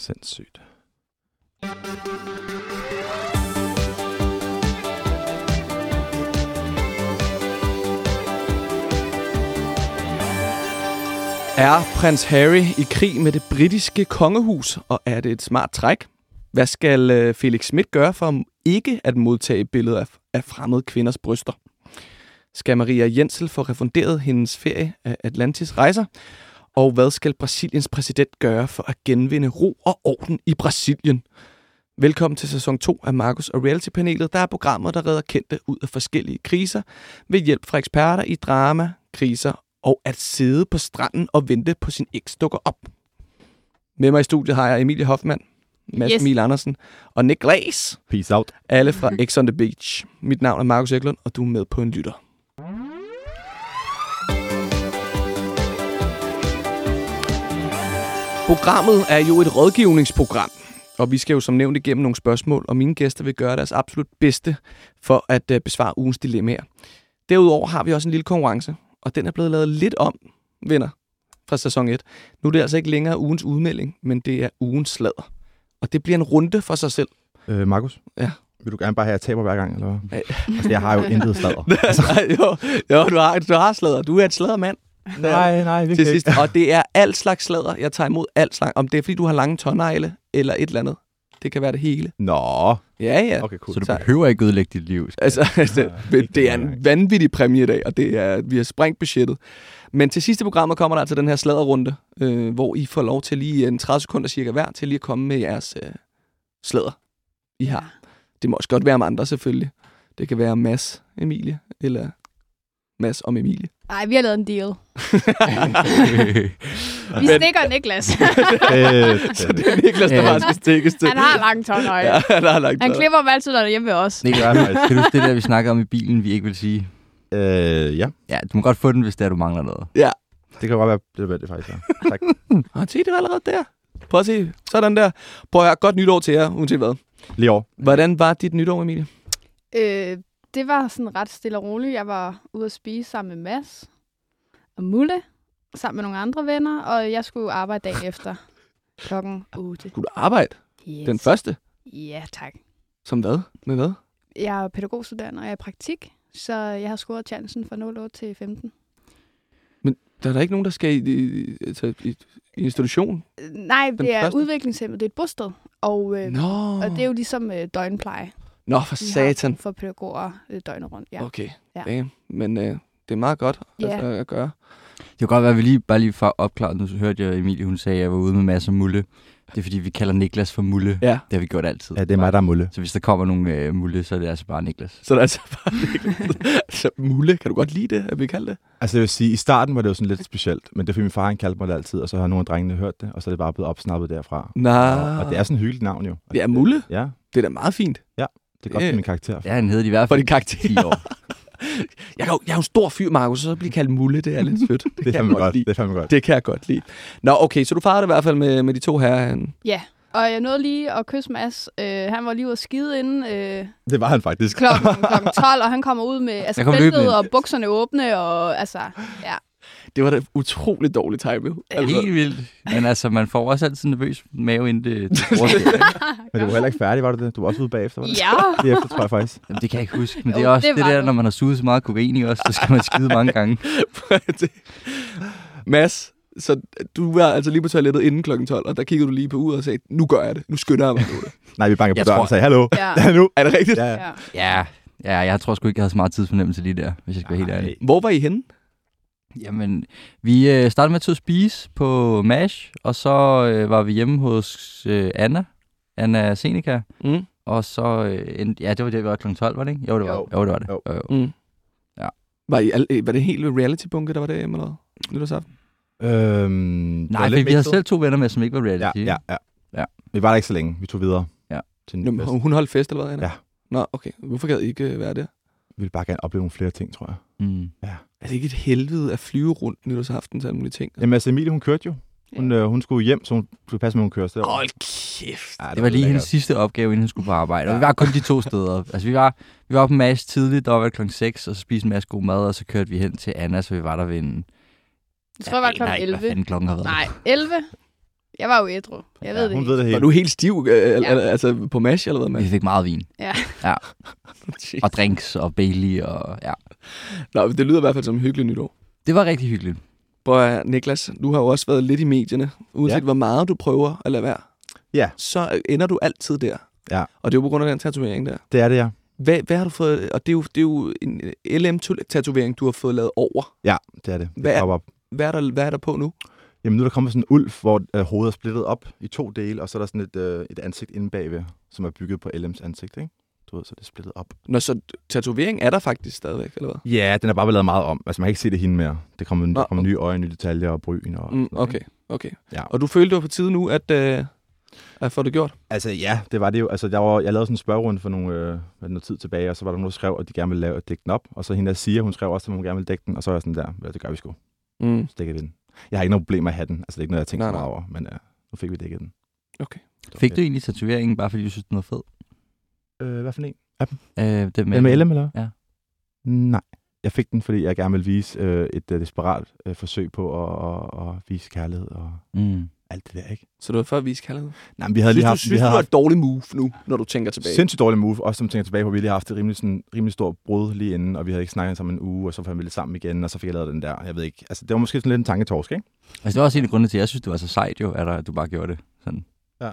Sindssygt. Er prins Harry i krig med det britiske kongehus, og er det et smart træk? Hvad skal øh, Felix Schmidt gøre for ikke at modtage billeder af, af fremmede kvinders bryster? Skal Maria Jensel få refunderet hendes ferie af Atlantis rejser? Og hvad skal Brasiliens præsident gøre for at genvinde ro og orden i Brasilien? Velkommen til sæson 2 af Markus og Reality-panelet, der er programmer, der redder kendte ud af forskellige kriser ved hjælp fra eksperter i drama, kriser og at sidde på stranden og vente på sin eks dukker op. Med mig i studiet har jeg Emilie Hoffmann, Mads Yes. Emil Andersen og Nick Glas, Peace out. alle fra X on the Beach. Mit navn er Markus Eklund, og du er med på en lytter. Programmet er jo et rådgivningsprogram, og vi skal jo som nævnt igennem nogle spørgsmål, og mine gæster vil gøre deres absolut bedste for at øh, besvare ugens dilemmaer. Derudover har vi også en lille konkurrence, og den er blevet lavet lidt om, venner, fra sæson 1. Nu er det altså ikke længere ugens udmelding, men det er ugens sladder. Og det bliver en runde for sig selv. Øh, Markus? Ja. Vil du gerne bare have, at jeg taber hver gang, eller altså, jeg har jo intet sladder. Nej, jo, jo du, har, du har sladder. Du er et sladdermand. Nej, nej, Til virkelig sidst. Og det er alt slags sladder. Jeg tager imod alt slags. Om det er, fordi du har lange tårnegle, eller et eller andet. Det kan være det hele. Nå, Ja, ja. okay, cool. Så du behøver ikke ødelægge dit liv. Altså, altså det, det det er en ikke. vanvittig præmie i dag, og det er, vi har sprængt budgettet. Men til sidste programmet kommer der altså den her sladderrunde, øh, hvor I får lov til lige en 30 sekunder cirka hver, til lige at komme med jeres øh, sladder, I har. Det må også godt være om andre, selvfølgelig. Det kan være Mads Emilie, eller Mads om Emilie. Nej, vi har lavet en deal. Vi stikker Niklas. Så det er Niklas, der Ja. bare skal stikkes til. Han har langt tårnøje. Ja, han har lagt Han klipper dem altid, når han er hjemme ved os. Det gør. Kan du huske det der, vi snakkede om i bilen, vi ikke vil sige? Øh, ja, Ja, du må godt få den, hvis det er, du mangler noget. det kan godt være, det er det faktisk er. Tak. Har se det allerede der? Prøv at se. Sådan der. Prøv at høre. Godt nytår til jer, uanset hvad. Lige over. Hvordan var dit nytår, Emilie? Øh, det var sådan ret stille og roligt. Jeg var ude at spise sammen med Mads og Mulle, sammen med nogle andre venner, og jeg skulle arbejde dagen efter klokken 8. Skulle du arbejde? Yes. Den første? Ja, tak. Som hvad? Med hvad? Jeg er pædagogstuderende, og jeg er i praktik, så jeg har scoret chancen fra 08 til 15. Der er der ikke nogen, der skal i, i, altså, i, i institution? Nej, Den det er første? udviklingshemmet. Det er et bosted, og, øh, Nå. og det er jo ligesom øh, døgnpleje. Nå, for satan. For pædagoger øh, døgnet rundt, ja. Okay. Ja. Damn. Men øh, det er meget godt altså, at gøre. Det kan godt være, at vi lige, bare lige for opklaret, nu hørte jeg Emilie, hun sagde, at jeg var ude med masser af mulle. Det er fordi, vi kalder Niklas for mulle. Ja. Det har vi gjort altid. Ja, det er mig, der er mulle. Så hvis der kommer nogle øh, mulle, så er det altså bare Niklas. Så der er altså bare altså, Mulle, kan du godt lide det, at vi kalder det? Altså, jeg vil sige, i starten var det jo sådan lidt specielt, men det er fordi min far, han kaldte mig det altid, og så har nogle af drengene hørt det, og så er det bare blevet opsnappet derfra. Nå. Og, og det er sådan et hyggeligt navn jo. Det er Mulle. Ja, Det er da meget fint. Det er godt for min karakter. Ja, han hed det i hvert For fald din karakter. 10 år. Jeg er jo, jeg er jo en stor fyr, Markus, så bliver kaldt Mulle. Det er lidt sødt. Det, Det er kan jeg fandme godt. lide. Det er fandme godt. Det kan jeg godt lide. Nå, okay, så du farede det i hvert fald med, med de to her. Ja, og jeg nåede lige at kysse Mads. Øh, han var lige ude at skide inden øh, Det var han faktisk. klokken, klokken 12, og han kommer ud med altså, bæltet og bukserne åbne, og altså, ja. Det var da utroligt dårligt timing. Altså, Helt vildt. Men altså, man får også altid nervøs mave inden det, det bruger det. Men du var heller ikke færdig, var du det? Du var også ude bagefter, var det? Ja, Lige efter, tror jeg faktisk. Jamen, det kan jeg ikke huske. Men Jo, det er også det det, der, det. når man har suget så meget kokain i os, så skal man skide mange gange. det. Mads, så du var altså lige på toilettet inden klokken 12, og der kiggede du lige på uret og sagde, nu gør jeg det. Nu skynder jeg mig nu. Nej, vi banker på Jeg døren tror- og sagde, hallo, ja. ja, nu. Er det rigtigt? Ja, ja. Ja, ja, jeg tror sgu ikke, jeg havde så meget tidsfornemmelse lige der, hvis jeg skal være helt ærlig. Hvor var I henne? Jamen, vi øh, startede med at tage spise på MASH, og så øh, var vi hjemme hos øh, Anna, Anna Seneca, Mm. og så, øh, endte, ja, det var det, vi var kl. 12, var det ikke? Jo, det var, Jo. jo. det, var det. Jo. Jo. Jo. Mm. Ja. Var, I, al- var det helt reality-bunke, der var derhjemme eller hvad? Nytårsaften? Øhm, det var Nej, for vi havde selv to venner med, som ikke var Ja, reality. ja, ja. Ja. Vi var der ikke så længe. Vi tog videre. Ja. Til en Nå. Hun holdt fest eller hvad? Anna? Ja. Nå, okay. Hvorfor gad I ikke øh, være der? Vi ville bare gerne opleve nogle flere ting, tror jeg. Mm. Er det ikke et helvede at flyve rundt nytårsaften til alle mulige ting? Jamen altså, Emilie, hun kørte jo. Hun, øh, hun skulle hjem, så hun skulle passe med, at hun kørte. Det var, Hold kæft. ja, Det var lige hendes sidste opgave, inden hun skulle på arbejde. Og Ja. vi var kun de to steder. Altså, vi var, vi var på MASH tidligt, der var det klokken 6, og så spiste en masse god mad, og så kørte vi hen til Anna, så vi var der ved en... Jeg tror, det var klokken ikke, Hvad 11. fanden klokken har været. Nej, 11. Jeg var jo ædru. Jeg ved ja, det hun ikke. ved det Var helt. du helt stiv, øh, ja. Altså på mash eller hvad, Vi man? fik meget vin. Ja. Ja. Og drinks og Bailey og ja. Nå, det lyder i hvert fald som en hyggelig nytår. Det var rigtig hyggeligt. Prøv Niklas, du har jo også været lidt i medierne. Uanset Ja. hvor meget du prøver at lade være, Ja, så ender du altid der. Ja. Og det er jo på grund af den tatovering der. det er det, ja. Hvad, hvad har du fået? Og det er jo, det er jo en LM-tatovering, du har fået lavet over. Ja, det er det. det Hvad er- op. Hvad er der, hvad er der på nu? Jamen nu er der kommet sådan en ulv, hvor øh, hovedet er splittet op i to dele, og så er der sådan et, øh, et ansigt inde bagved, som er bygget på LM's ansigt, ikke? Du ved, så det er splittet op. Når så tatovering er der faktisk stadigvæk, eller hvad? Ja, den er bare blevet lavet meget om. Altså man kan ikke se det hende mere. Det kommer, Nå, der kommer nye øjne, nye detaljer og bryn og Mm, noget, okay, okay. Ja. Og du følte, det var på tide nu, at, øh, at få det gjort? Altså ja, det var det jo. Altså, jeg, var, jeg lavede sådan en spørgerunde for nogle, øh, noget tid tilbage, og så var der nogen, der skrev, at de gerne ville lave, dække den op. Og så hende der siger, hun skrev også, at hun gerne ville dække den, og så var jeg sådan der, ja, det gør vi sgu. Mm. Så dækker vi den. Jeg har ikke noget problem med at have den. Altså det er ikke noget, jeg tænker Nej, så meget nej. over, men øh, nu fik vi dækket den. Okay. Fik du egentlig tatoveringen, bare fordi du synes, den var fed? Øh, hvad for en? Øh, det Med, med LM, eller? Ja. Nej. Jeg fik den, fordi jeg gerne ville vise øh, et øh, desperat øh, forsøg på at, at, at vise kærlighed og Mm. Alt det der, ikke? Så det var vise kærlighed? Nej, men vi havde Synes lige du, haft, synes vi du, havde var haft et dårligt move nu, når du tænker tilbage? sindssygt dårlig move, også som tænker tilbage på, at vi lige har haft et rimelig, sådan, rimelig stort brud lige inden, og vi havde ikke snakket sammen en uge, og så fandt vi lidt sammen igen, og så fik jeg lavet den der, jeg ved ikke. Altså, det var måske sådan lidt en tanketorsk, ikke? Altså, det var også en af grundene til, at jeg synes, det var så sejt jo, at, du bare gjorde det. Sådan. Ja.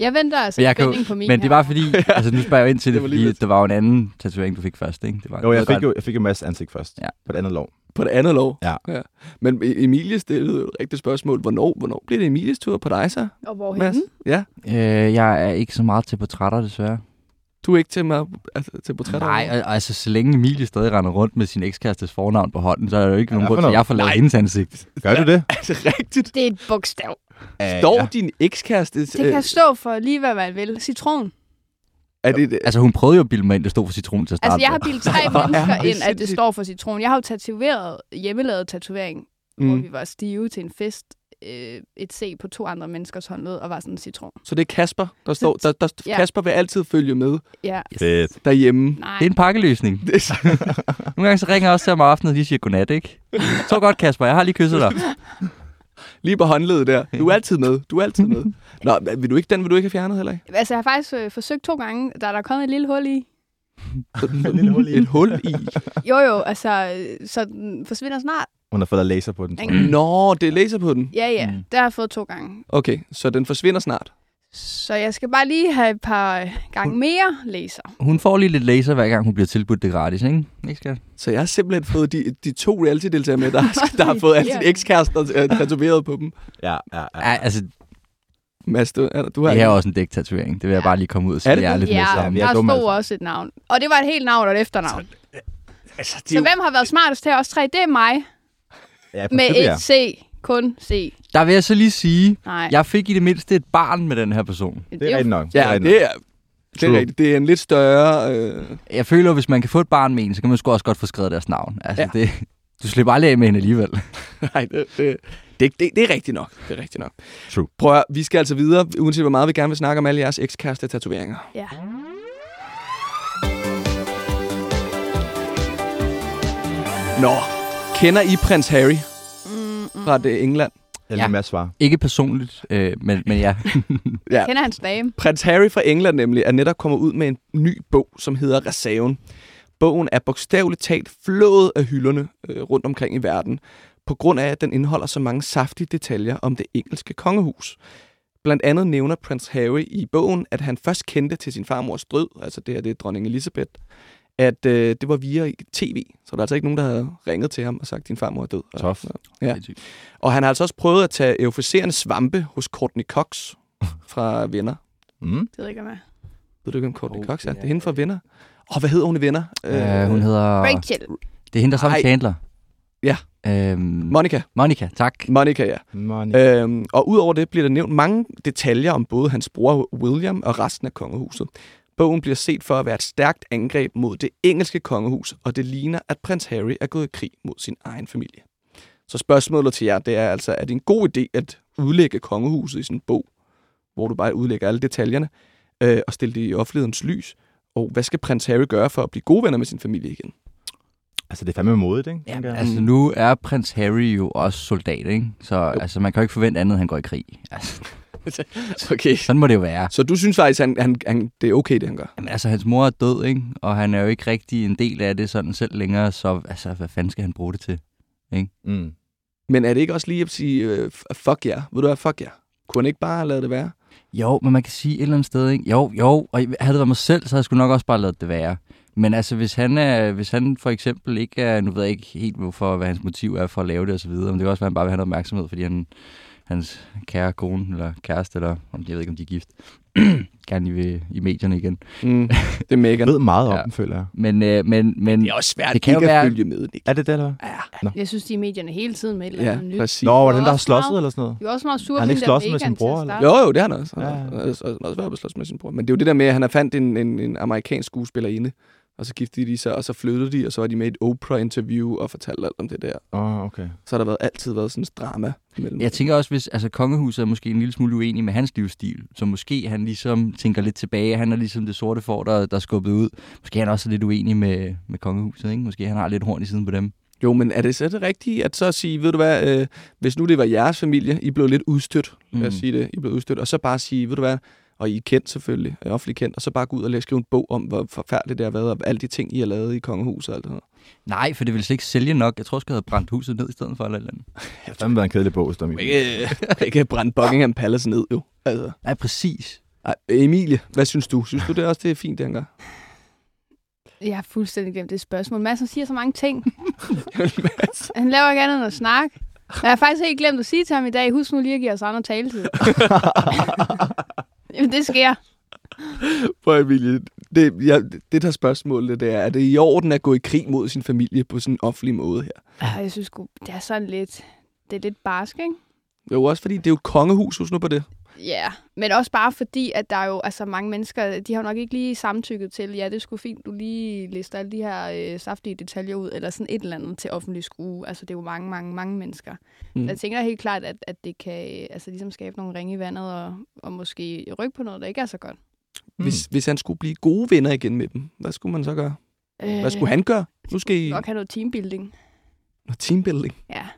Jeg venter altså Men jeg kan på min Men det var fordi, altså nu spørger jeg ind til det, Det fordi lidt. der var jo en anden tatovering, du fik først, ikke? Det var, Jo, jeg fik jo, jeg fik jo masse ansigt først, Ja. på et andet lov. På det andet lov? Ja. ja. Men Emilie stillede jo et rigtigt spørgsmål. Hvornår, hvornår bliver det Emilies tur på dig så, Og Mads? hvorhen? Ja. Øh, jeg er ikke så meget til portrætter, desværre. Du er ikke til, mig, altså, til portrætter? Nej, al- altså så længe Emilie stadig render rundt med sin ekskærestes fornavn på hånden, så er der jo ikke Ja, nogen grund for til, at noget? jeg får lavet hendes ansigt. Gør du det? Det rigtigt? Det er et bogstav. Står ja. din ekskæreste... Det kan stå for lige, hvad man vil. Citron. Er det, Altså hun prøvede jo at bilde mig ind, det stod for citron til at starte Altså, jeg har bildt tre er mennesker det ind, at det står for citron. Jeg har jo tatoveret, hjemmelavet tatovering, mm. hvor vi var stive til en fest. Øh, et C på to andre menneskers håndled, og var sådan en citron. Så det er Kasper, der står... Der, der, Ja. Kasper vil altid følge med Ja, Fedt. derhjemme. nej. Det er en pakkeløsning. Nogle gange så ringer jeg også til om aftenen, og de siger godnat, ikke? Så godt, Kasper. Jeg har lige kysset dig. Lige på håndledet der. Du er altid med. Du er altid med. Nå, vil du ikke, den vil du ikke have fjernet heller ikke? Altså, jeg har faktisk øh, forsøgt to gange, da der er kommet et lille hul i. lille hul i. Et hul i. Jo, jo, altså, øh, så den forsvinder snart. Hun har fået laser på den, tror jeg. Nå, det er laser på den. Ja, ja, Mm. det har jeg fået to gange. Okay, så den forsvinder snart. Så jeg skal bare lige have et par øh, gange mere laser. Hun får lige lidt laser, hver gang hun bliver tilbudt det gratis, ikke? Ikke skat? Så jeg har simpelthen fået de, de to reality-deltagere med, der, der har fået alle sine ekskærester øh, tatoveret på dem. Ja, ja, ja. Ja, altså, Mads, du, er, du har det her er også en dæktatovering. Det vil jeg bare lige komme ud og Er sige det det? ærligt med Ja, sammen. er der stod altså. også et navn. Og det var et helt navn og et efternavn. Altså, de Så hvem har været smartest til os tre? Det er mig. ja Med et C. Kun C. Der vil jeg så lige sige, Nej. jeg fik i det mindste et barn med den her person. Det er rigtigt nok. Ja, det er, det er rigtigt. Det er en lidt større... Øh, Jeg føler, at hvis man kan få et barn med en, så kan man sgu også godt få skrevet deres navn. Altså, Ja. det, du slipper aldrig af med hende alligevel. nej, det, det, det, det, det er rigtigt nok. Det er rigtigt nok. True. Prøv at, vi skal altså videre, uanset hvor meget vi gerne vil snakke om alle jeres ekskæreste tatoveringer. Ja. Nå, kender I prins Harry Mm, mm. fra det England? Jeg Ja. med at svare. Ikke personligt, øh, men, men ja. Ja. Kender hans dame? Prins Harry fra England nemlig er netop kommet ud med en ny bog, som hedder Reserven. Bogen er bogstaveligt talt flået af hylderne øh, rundt omkring i verden, på grund af, at den indeholder så mange saftige detaljer om det engelske kongehus. Blandt andet nævner prins Harry i bogen, at han først kendte til sin farmors død, altså det her det er dronning Elizabeth, at øh, det var via tv. Så der er altså ikke nogen, der havde ringet til ham og sagt, din farmor er død. Tof. Ja. Og han har altså også prøvet at tage euforiserende svampe hos Courtney Cox fra Venner. Mm. Det ved jeg ikke, hvad. Ved du ikke, hvem Courtney Oh, Cox er? ja, Det er hende fra. Venner. Åh, hvad hedder hun i Venner? Øh, hun hedder... Rachel. Det er hende, der sammen Chandler. Ja. Øhm, Monica. Monica, tak. Monica, ja. Money. Øhm, og udover det bliver der nævnt mange detaljer om både hans bror William og resten af kongehuset. Bogen bliver set for at være et stærkt angreb mod det engelske kongehus, og det ligner, at prins Harry er gået i krig mod sin egen familie. Så spørgsmålet til jer, det er altså, er det en god idé at udlægge kongehuset i sådan en bog, hvor du bare udlægger alle detaljerne, øh, og stille det i offentlighedens lys? Og hvad skal prins Harry gøre for at blive gode venner med sin familie igen? Altså, det er fandme modigt, ikke? Ja, altså nu er prins Harry jo også soldat, ikke? Så altså, man kan jo ikke forvente andet, end han går i krig. Altså, Okay. sådan må det jo være. Så du synes faktisk, han, han, han, det er okay, det han gør? Jamen, altså, hans mor er død, ikke? Og han er jo ikke rigtig en del af det sådan selv længere, så altså, hvad fanden skal han bruge det til? Mm. Men er det ikke også lige at sige, f- fuck ja? Yeah. Ved du hvad, fuck ja? Yeah. Kunne han ikke bare lavet det være? Jo, men man kan sige et eller andet sted, ikke? Jo, jo, og havde det været mig selv, så havde jeg sgu nok også bare lavet det være. Men altså, hvis han, er, hvis han for eksempel ikke er, nu ved jeg ikke helt, hvorfor, hvad hans motiv er for at lave det og så videre, men det kan også være, at han bare vil have noget opmærksomhed, fordi han, hans kære kone, eller kæreste, eller om- jeg ved ikke, om de er gift, gerne lige vil i medierne igen. Mm. det er mega. Ved meget om Ja. dem, føler jeg. Men, øh, men, men Det er også svært Det det kan ikke være- at følge med, Nick. Er det det, eller hvad? Jeg synes, de er i medierne hele tiden med et eller Ja, andet nyt. præcis. Nå, var det den, der har også slåsset meget- eller sådan noget? De var også meget sure, Har han ikke der slåsset med sin bror, eller? Jo, jo, det har han også. Han Ja, har ja. også, har også været på slås med sin bror. Men det er jo det der med, at han har fandt en, en, en amerikansk skuespillerinde, og så giftede de sig, og så flyttede de, og så var de med i et Oprah-interview og fortalte alt om det der. Åh, oh, okay. Så har der været, altid været sådan et drama mellem Jeg tænker også, hvis altså, kongehuset er måske en lille smule uenig med hans livsstil, så måske han ligesom tænker lidt tilbage. Han er ligesom det sorte får, der, der er skubbet ud. Måske er han også lidt uenig med, med kongehuset, ikke? Måske han har lidt horn i siden på dem. Jo, men er det så det rigtige at så sige, ved du hvad, øh, hvis nu det var jeres familie, I blev lidt udstødt, mm. lad os Mm. sige det, I blev udstødt, og så bare sige, ved du hvad, og I er kendt selvfølgelig, er offentlig kendt, og så bare gå ud og læse skrive en bog om, hvor forfærdeligt det har været, og alle de ting, I har lavet i kongehuset og alt det her. Nej, for det vil slet ikke sælge nok. Jeg tror, jeg havde brændt huset ned i stedet for eller et eller andet. Det har fandme været en kedelig bog, Stormy. Ikke, ikke brænde Buckingham Palace ned, jo. Altså. Nej, præcis. Ej, Emilie, hvad synes du? Synes du det også, det er fint, det han gør? Jeg har fuldstændig glemt det spørgsmål. Mads siger så mange ting. Han laver ikke andet end at snakke. Jeg har faktisk helt glemt at sige til ham i dag, husk nu lige at give os andre taletid. Jamen, det sker. For Emilie, det, jeg, det der spørgsmål, det er, er det i orden at gå i krig mod sin familie på sådan en offentlig måde her? Jeg synes det er sådan lidt... Det er lidt barsk, ikke? Jo, også fordi det er jo kongehus, husk nu på det. Ja, yeah. men også bare fordi, at der er jo altså mange mennesker, de har nok ikke lige samtykket til, ja, det sgu fint, du lige lister alle de her øh, saftige detaljer ud, eller sådan et eller andet til offentlig skue. Altså, det er jo mange, mange, mange mennesker. Mm. Jeg tænker helt klart, at, at det kan øh, altså, ligesom skabe nogle ringe i vandet, og, og måske rykke på noget, der ikke er så godt. Mm. Hvis, hvis han skulle blive gode venner igen med dem, hvad skulle man så gøre? Hvad skulle han gøre? Nu skal I... Øh, Nok have noget teambuilding. Noget teambuilding. Ja.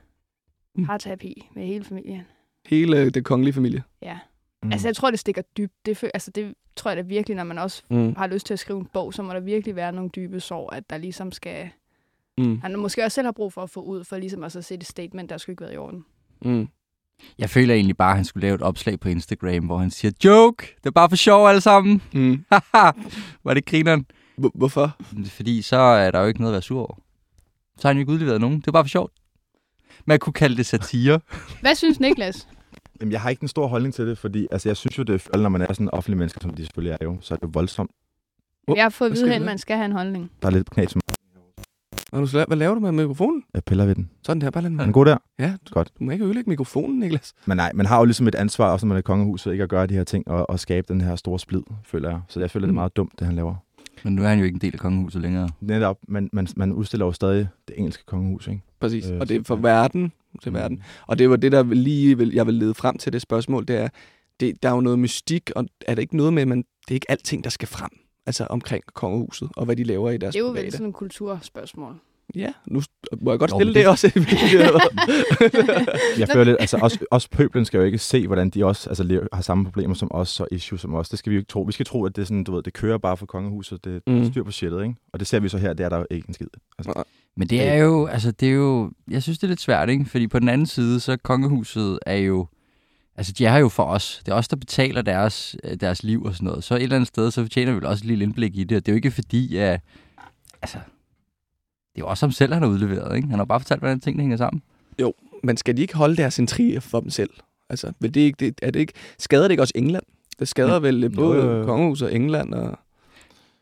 Mm. Parterapi med hele familien. Hele det kongelige familie. Ja. Mm. Altså, jeg tror, det stikker dybt. Det, fø- altså, det tror jeg da virkelig, når man også Mm. har lyst til at skrive en bog, så må der virkelig være nogle dybe sår, at der ligesom skal... Mm. Han måske også selv har brug for at få ud, for ligesom også at se et statement, der skulle ikke været i orden. Mm. Jeg føler egentlig bare, at han skulle lave et opslag på Instagram, hvor han siger, joke, det er bare for sjov alle sammen. Mm. Haha, var det grineren? Hvor- Hvorfor? Fordi så er der jo ikke noget at være sur over. Så har han jo ikke udleveret nogen. Det er bare for sjovt. Man kunne kalde det satire. Hvad synes Niklas? Jamen, jeg har ikke en stor holdning til det, fordi altså, jeg synes jo, det er, når man er sådan en offentlig menneske, som de selvfølgelig er jo, så er det voldsomt. Hvor- Jeg har fået at hvad vide, at det? man skal have en holdning. Der er lidt knas, sla- Hvad laver du med mikrofonen? jeg piller ved den. Sådan der, bare lad den Er den god der? Ja, du, Godt. du må ikke ødelægge mikrofonen, Niklas. Men nej, man har jo ligesom et ansvar, også når man er i kongehuset, ikke at gøre de her ting og, og skabe den her store splid, føler jeg. Så jeg føler, det Mm. er meget dumt, det han laver. Men nu er han jo ikke en del af kongehuset længere. Netop, man, man, man udstiller jo stadig det engelske kongehus, ikke? Præcis. Øh, og det er for verden. Til verden. Og det var det, der lige vil, jeg vil lede frem til det spørgsmål, det er, det, der er jo noget mystik, og er det ikke noget med, at man, det er ikke alting, der skal frem, altså omkring kongehuset, og hvad de laver i deres Det er jo vel private. sådan et kulturspørgsmål. Ja, nu må jeg godt men det, det- også. Jeg føler lidt, altså også, også pøblen skal jo ikke se, hvordan de også altså, har samme problemer som os og issues som os. Det skal vi jo ikke tro. Vi skal tro, at det, er sådan, du ved, det kører bare for kongehuset. Det Mm. styr på shitet, ikke? Og det ser vi så her, det er der jo ikke en skid. Altså, Men det er jo, altså det er jo, jeg synes det er lidt svært, ikke? Fordi på den anden side, så kongehuset er jo, altså de er jo for os. Det er os, der betaler deres, øh, deres liv og sådan noget. Så et eller andet sted, så fortjener vi vel også et lille indblik i det. Og det er jo ikke fordi, at, altså, det er jo også ham selv, han har udleveret, ikke? Han har bare fortalt, hvordan tingene hænger sammen. Men skal de ikke holde deres intriger for dem selv? Altså, vil det ikke, det, er det ikke, skader det ikke også England? Det skader vel øh, både Jo, jo, jo. kongehuset og England og...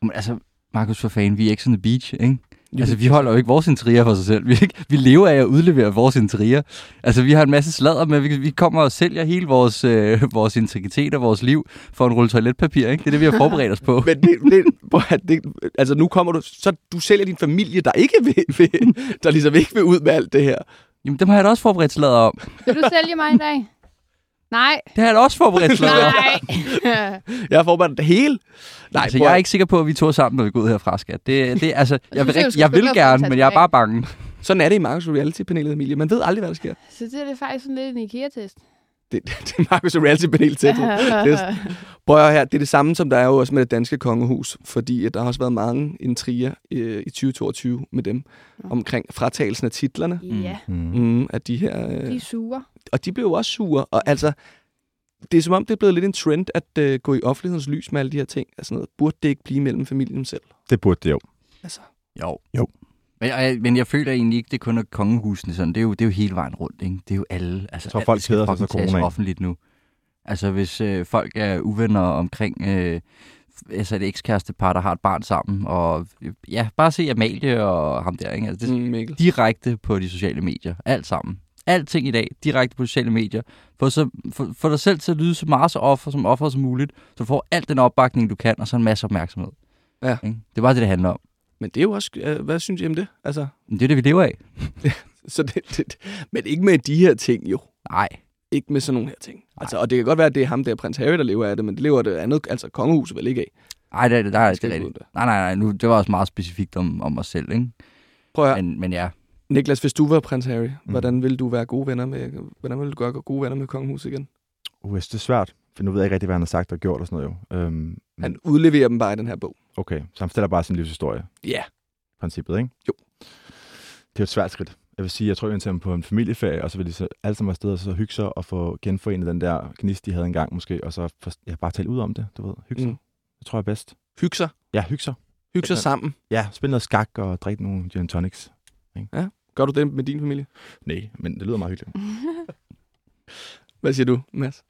Men altså, Markus for fan, vi er ikke sådan en beach, ikke? Altså, vi holder jo ikke vores intriger for sig selv. Vi, ikke, vi lever af at udlevere vores intriger. Altså, vi har en masse sladder med. Vi, vi kommer og sælger hele vores, øh, vores integritet og vores liv for en rulle toiletpapir, ikke? Det er det, vi har forberedt os på. Men det, det, det, altså nu kommer du, så du sælger din familie, der ikke vil, vil, der ligesom ikke vil ud med alt det her. Jamen, dem har jeg da også forberedt sladder om. Vil du sælge mig i dag? Nej. Det har jeg da også forberedt. Nej. Jeg har forberedt det hele. Nej, altså, prøv jeg er ikke sikker på, at vi to sammen, når vi går ud herfra, skat. Det, det, altså, jeg, vil, jeg vil dig at få gerne, en men jeg er bare bange. Sådan er det i Marcus Reality-panelet, Emilie. Man ved aldrig, hvad der sker. Så det er det faktisk sådan lidt en IKEA-test. Det, det er Marcus Reality-panel til. Det Prøv at her, det er det samme, som der er jo også med det danske kongehus, fordi at der har også været mange intriger øh, i 2022 med dem, omkring fratagelsen af titlerne ja, Mm. mm, af de her... de Øh, er sure. og de blev jo også sure, og altså, det er som om, det er blevet lidt en trend at øh, gå i offentlighedens lys med alle de her ting. Altså noget, burde det ikke blive mellem familien selv? Det burde det jo. Altså, Jo. Jo. Men jeg, men jeg føler egentlig ikke, det kun er kongehusene sådan. Det er jo, det er jo hele vejen rundt, ikke? Det er jo alle. Altså, tror, alt folk skal keder sig coronaen. offentligt nu. Altså, hvis øh, folk er uvenner omkring øh, altså et ekskærestepar, der har et barn sammen, og øh, ja, bare se Amalie og ham der, ikke? Altså, det, mm, Mikkel. direkte på de sociale medier. Alt sammen. Alting i dag, direkte på de sociale medier. Få, så, få, få dig selv til at lyde så meget så offer, som offer som muligt, så du får alt den opbakning, du kan, og så en masse opmærksomhed. Ja. Ikke? Det er bare det, det handler om. Men det er jo også... Øh, hvad synes I om det? Altså, Men det er det, vi lever af. så det, det, men ikke med de her ting, jo. Nej. Ikke med sådan nogle her ting. Altså, og det kan godt være, at det er ham der, prins Harry, der lever af det, men det lever det andet, altså kongehuset vel ikke af. Nej, det, er- det, der, det er rigtigt. ud Nej, nej, nej. Nu, det var også meget specifikt om, om os selv, ikke? Prøv at. Men, men ja. Niklas, hvis du var prins Harry, Mm. hvordan ville du være gode venner med, hvordan ville du gøre gode venner med kongehuset igen? Uh, det er svært, for nu ved jeg ikke rigtig, hvad han har sagt og gjort og sådan noget jo. Øhm, Han udleverer dem bare i den her bog. okay, så han fortæller bare sin livshistorie, Ja. Yeah. princippet, ikke? Jo. Det er et svært skridt. Jeg vil sige, jeg tror, jeg ham på en familieferie, og så vil de så alle sammen afsted og så hygge sig og få genforenet den der gnist, de havde engang måske, og så for, ja, bare tale ud om det, du ved. Hygge sig. Mm. Det tror jeg er bedst. Hygge sig. Ja, hygge sig. Hygge sig Ja. sammen. Ja, spille noget skak og drikke nogle gin tonics. Gør du det med din familie? Nej, men det lyder meget hyggeligt. Hvad siger du, Mads?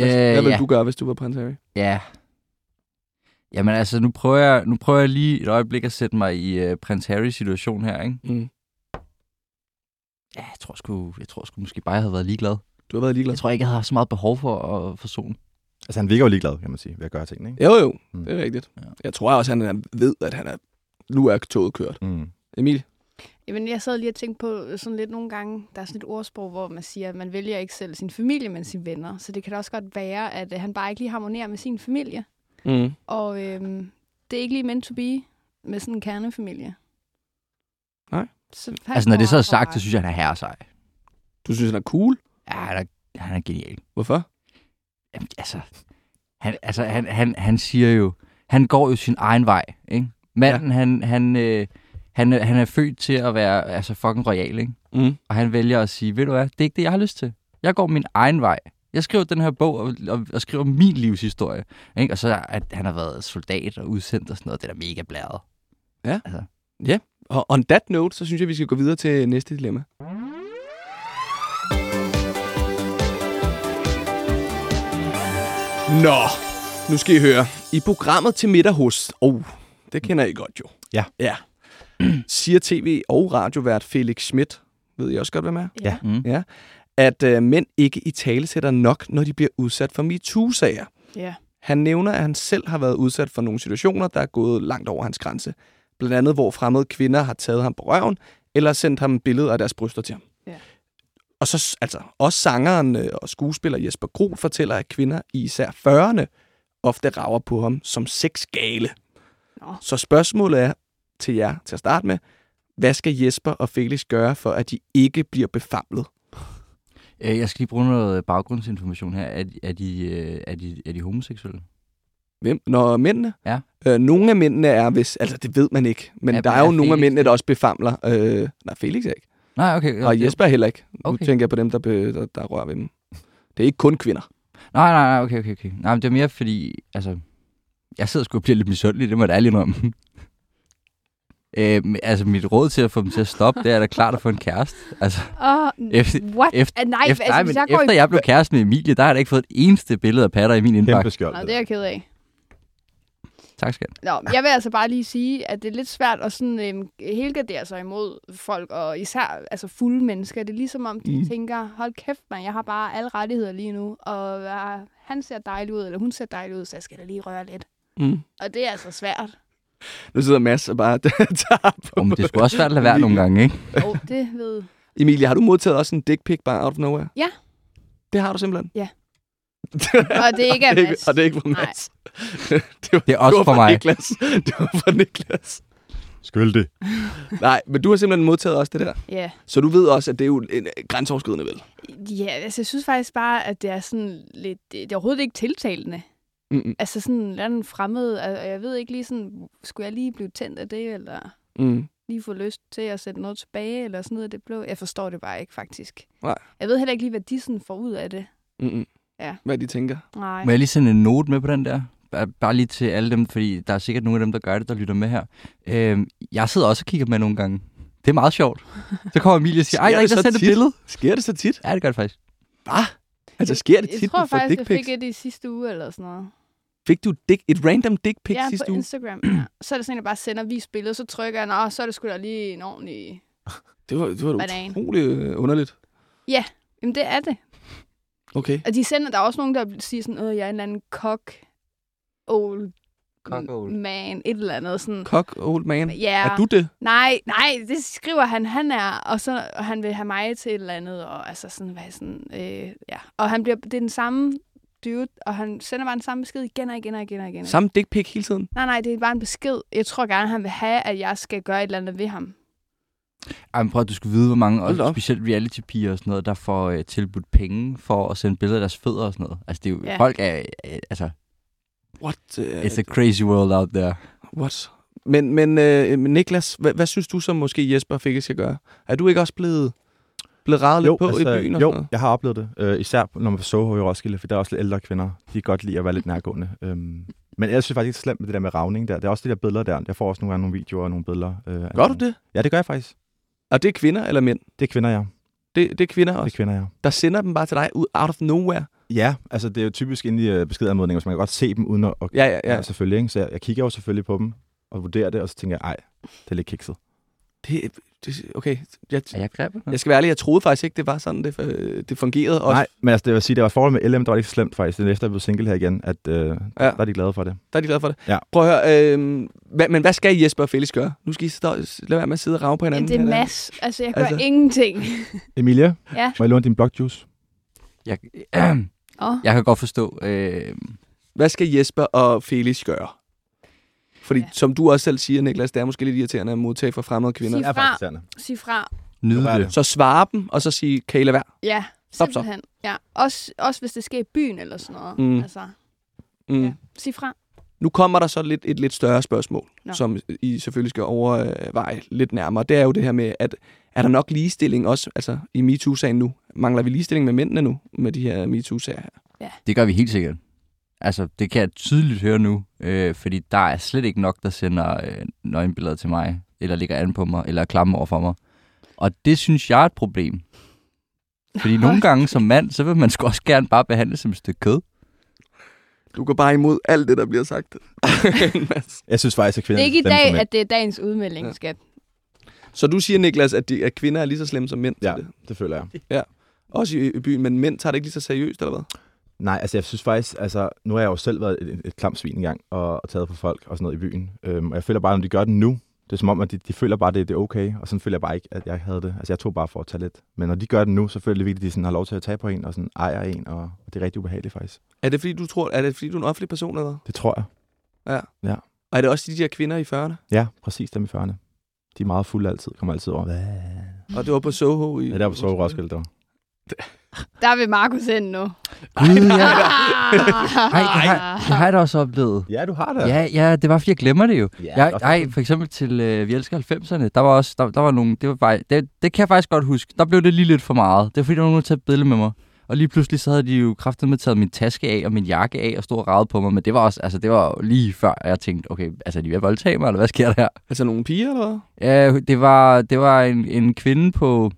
Øh, Hvad, hvad ville ja. du gøre, hvis du var prins Harry? Ja. Jamen altså, nu prøver, jeg, nu prøver jeg lige et øjeblik at sætte mig i uh, prins Harrys situation her, ikke? Mm. Ja, jeg tror sgu, jeg tror sgu måske bare, jeg havde været ligeglad. Du har været ligeglad. Jeg tror ikke, jeg havde haft så meget behov for at forsone. Altså, han virker jo ligeglad, kan man sige, ved at gøre tingene, ikke? Jo, jo. Mm. Det er rigtigt. Ja. Jeg tror også, han ved, at han er, nu er toget kørt. Mm. Emil? Jamen, jeg sad lige og tænkte på sådan lidt nogle gange, der er sådan et ordsprog, hvor man siger, at man vælger ikke selv sin familie, men sine venner. Så det kan da også godt være, at øh, han bare ikke lige harmonerer med sin familie. Mm. Og øhm, det er ikke lige meant to be med sådan en kernefamilie. Nej. Så Altså, når det så er sagt, så synes jeg, han er herre sej. Du synes, han er cool? Ja, han er, han er genial. Hvorfor? Jamen, altså, han, altså han, han, han siger jo, han går jo sin egen vej, ikke? Manden, ja. han, han, øh, han, er- han er født til at være altså fucking royal, ikke? Mm. Og han vælger at sige, ved du hvad, det er ikke det, jeg har lyst til. Jeg går min egen vej. Jeg skriver den her bog og, og, og skriver min livshistorie. Ikke? Og så at han har været soldat og udsendt og sådan noget. Det er da mega blæret. Ja. Altså, Og on that note, så synes jeg, vi skal gå videre til næste dilemma. Nå, nu skal I høre. I programmet til middag hos... Oh, det kender I godt jo. Ja. Ja. Siger tv- og radiovært Felix Schmidt, ved I også godt, hvem er? Ja. mm. Ja. At øh, mænd ikke i tale sætter nok, når de bliver udsat for MeToo-sager. ja. Han nævner, at han selv har været udsat for nogle situationer, der er gået langt over hans grænse. Blandt andet, hvor fremmede kvinder har taget ham på røven, eller sendt ham billeder af deres bryster til ham. Ja. Og så altså, også sangeren øh, og skuespiller Jesper Grohl fortæller, at kvinder i især 40'erne ofte rager på ham som sexgale. Nå. Så spørgsmålet er til jer til at starte med, hvad skal Jesper og Felix gøre, for at de ikke bliver befamlet? Øh, Jeg skal lige bruge noget baggrundsinformation her. Er, de- er, de, øh, er, de, er de homoseksuelle? Hvem? Når mændene? Ja. Øh, nogle af mændene er, hvis, altså det ved man ikke, men Ja, der men er jo er nogle af Felix mændene, der også befamler. Øh, nej, Felix er ikke. Nej, okay. Og Jesper er heller ikke. Nu Okay. tænker jeg på dem, der, be, der, der rører ved dem. Det er ikke kun kvinder. Nej, nej, nej, okay, okay, okay. Nej, men det er mere fordi, altså, jeg sidder sgu og bliver lidt misundelig, det må jeg da indrømme. Øh, altså, mit råd til at få dem til at stoppe, det er da klart at få en kæreste. Altså, Uh, Efter- what? efter- Ah, nej, efter, altså, nej, hvis men jeg efter i... jeg blev kæreste med Emilie, der har jeg da ikke fået et eneste billede af patter i min Kæmpe indbakke. skjold. Nå, det er jeg ked af. Tak, skat. Nå, jeg vil altså bare lige sige, at det er lidt svært at sådan, øhm, helgardere sig imod folk, og især altså fulde mennesker. Det er ligesom om, de Mm. tænker, hold kæft, man, jeg har bare alle rettigheder lige nu, og uh, han ser dejlig ud, eller hun ser dejlig ud, så jeg skal da lige røre lidt. Mm. Og det er altså svært. Nu sidder Mads og bare tager på. Oh, men det skulle også svært at lade være nogle gange, ikke? Og det ved... Emilie, har du modtaget også en dick pic bare out of nowhere? Ja. Det har du simpelthen. Og det ikke er Det er Mads. Og det er ikke for Nej. Mads. det, var, Det er også det var for fra mig. Niklas. Det var fra Niklas. Skyldig. Nej, men du har simpelthen modtaget også det der. Ja. Så du ved også, at det er jo en øh, grænseoverskridende, vel? Ja, altså, jeg synes faktisk bare, at det er sådan lidt... Det det er overhovedet ikke tiltalende. Mm-mm. Altså sådan en eller anden fremmed... Altså, jeg ved ikke lige sådan... Skulle jeg lige blive tændt af det, eller Mm. lige få lyst til at sætte noget tilbage, eller sådan noget af det blå? Jeg forstår det bare ikke, faktisk. Nej. Jeg ved heller ikke lige, hvad de sådan får ud af det. Mm-mm. Ja. Hvad de tænker. Nej. Må jeg lige sende en note med på den der? Bare- lige til alle dem, fordi der er sikkert nogle af dem, der gør det, der lytter med her. Øhm, jeg sidder også og kigger med nogle gange. Det er meget sjovt. Så kommer Emilie og siger, ej, Sker der er det ikke der så sendt et billede. Sker det så tit? Ja, det gør det faktisk. Hvad? Altså, sker det jeg tit, tror du får faktisk, dick jeg pics? fik et i sidste uge, eller sådan noget. Fik du dick, et random dick pic ja, sidste på uge? Instagram. Ja. Så er det sådan, at jeg bare sender vis billede, så trykker jeg, og så er det sgu da lige en ordentlig... Det var, det var Banan. utroligt øh, underligt. Jamen, det er det. Okay. Og de sender, der er også nogen, der siger sådan, at jeg er en eller anden kok, old, Cock old. man, et eller andet. Sådan. Cock old man. Ja. Er du det? Nej, nej, det skriver han, han er, og så og han vil have mig til et eller andet, og altså sådan, hvad sådan, øh, ja. Og han bliver, det er den samme dude, og han sender bare den samme besked igen og igen og igen og igen. Samme dick pic hele tiden? Nej, nej, det er bare en besked. Jeg tror gerne, han vil have, at jeg skal gøre et eller andet ved ham. Ej, men prøv at du skal vide, hvor mange, og specielt reality-piger og sådan noget, der får øh, tilbudt penge for at sende billeder af deres fødder og sådan noget. Altså, det er jo, Ja. folk er, øh, altså, What? Uh, it's a crazy world out there. what? Men, men, øh, men Niklas, hvad, hvad synes du som måske Jesper Fikke skal gøre? Er du ikke også blevet, blevet ravet lidt på i byen og altså, jo, noget? jeg har oplevet det. Øh, især når man på Soho i Roskilde, for der er også lidt ældre kvinder. De kan godt lide at være lidt nærgående. Øhm, men jeg synes faktisk det er slemt med det der med ravning der. Det er også de der billeder der. Jeg får også nogle gange nogle videoer og nogle billeder. Øh, Gør du det? Ja, det gør jeg faktisk. Og det er kvinder eller mænd? Det er kvinder, ja. Det, det er kvinder Det er også, kvinder, ja. der sender dem bare til dig ud out of nowhere. Ja, altså det er jo typisk inde i øh, beskedanmodninger, så man kan godt se dem uden at... at Ja, ja, ja. ja. selvfølgelig, ikke? Så jeg, jeg kigger jo selvfølgelig på dem og vurderer det, og så tænker jeg, ej, det er lidt kikset. Det, det, okay, jeg, Er jeg grebet? jeg skal være ærlig, jeg troede faktisk ikke, det var sådan, det, øh, det fungerede. Også, Nej, men altså, det vil sige, det var forhold med LM, der var ikke så slemt faktisk. Det er efter, jeg blev single her igen, at øh, ja. Der er de glade for det. Der er de glade for det. Ja. Prøv at høre, øh, hvad, men hvad skal Jesper og Felix gøre? Nu skal I stå, lade være med at sidde og rave på hinanden. det er mas. Altså, jeg gør Altså- ingenting. Emilie, ja. må jeg låne din blogjuice? Jeg, Oh. jeg kan godt forstå, øh, Hvad skal Jesper og Felix gøre? Fordi ja. Ja. som du også selv siger, Niklas, det er måske lidt irriterende at modtage fra fremmede kvinder. Sig er fra. faktisk irriterende. Sig fra. nyde det. Så svare dem, og så sige, kan I lade være? Ja, Stop så. simpelthen. Ja. Også, også hvis det sker i byen eller sådan noget. Mm. Altså, Mm. ja. Sig fra. Nu kommer der så lidt, et lidt større spørgsmål, Nå. som I selvfølgelig skal overveje lidt nærmere. Det er jo det her med, at er der nok ligestilling også altså i MeToo-sagen nu? Mangler vi ligestilling med mændene nu, med de her MeToo-sager her? Det gør vi helt sikkert. Altså, det kan jeg tydeligt høre nu, øh, fordi der er slet ikke nok, der sender øh, nøgenbilleder til mig, eller ligger an på mig, eller er klamme over for mig. Og det synes jeg er et problem. Fordi nogle gange som mand, så vil man sgu også gerne bare behandle som et stykke kød. Du går bare imod alt det, der bliver sagt. Jeg synes faktisk, at Det kvinder er ikke i dag, at det er dagens udmelding, Ja. ja. skat. Så du siger, Niklas, at, de, at kvinder er lige så slemme som mænd Ja, det? det føler jeg. Også i, i byen, men mænd tager det ikke lige så seriøst, eller hvad? Nej, altså jeg synes faktisk, altså nu har jeg jo selv været et, et klamt svin engang og, og taget på folk og sådan noget i byen. Øhm, og jeg føler bare, når de gør det nu, det er som om, at de, de føler bare, det, det er okay, og sådan føler jeg bare ikke, at jeg havde det. Altså jeg tog bare for at tage lidt. Men når de gør det nu, så føler jeg det vigtigt, at de sådan har lov til at tage på en og sådan ejer en, og, og det er rigtig ubehageligt faktisk. Er det fordi, du tror, er det fordi, du er en offentlig person, eller hvad? Det tror jeg. Og er det også de der kvinder i 40'erne? Ja, præcis dem i 40'erne. De er meget fulde altid, kommer altid over. Hvad? Og det var på Soho i... Ja, der var så Roskilde, der. Der vil Markus ind nu. Gud, ja. Ej, det har, det har jeg da også oplevet. Ja, du har det. Ja, ja, det var fordi, jeg glemmer det jo. ja Jeg, ej, for eksempel til øh, Vi elsker 90'erne, der var også, der, der var nogle, det var bare, det, det kan jeg faktisk godt huske, der blev det lige lidt for meget. Det var fordi, der var nogen, der taget et billede med mig. Og lige pludselig så havde de jo kraftigt med taget min taske af og min jakke af og stod og på mig. Men det var også, altså det var lige før, jeg tænkte, okay, altså er de ved at voldtage mig, eller hvad sker der her? Altså nogle piger, eller hvad? Ja, det var, det var en, en kvinde på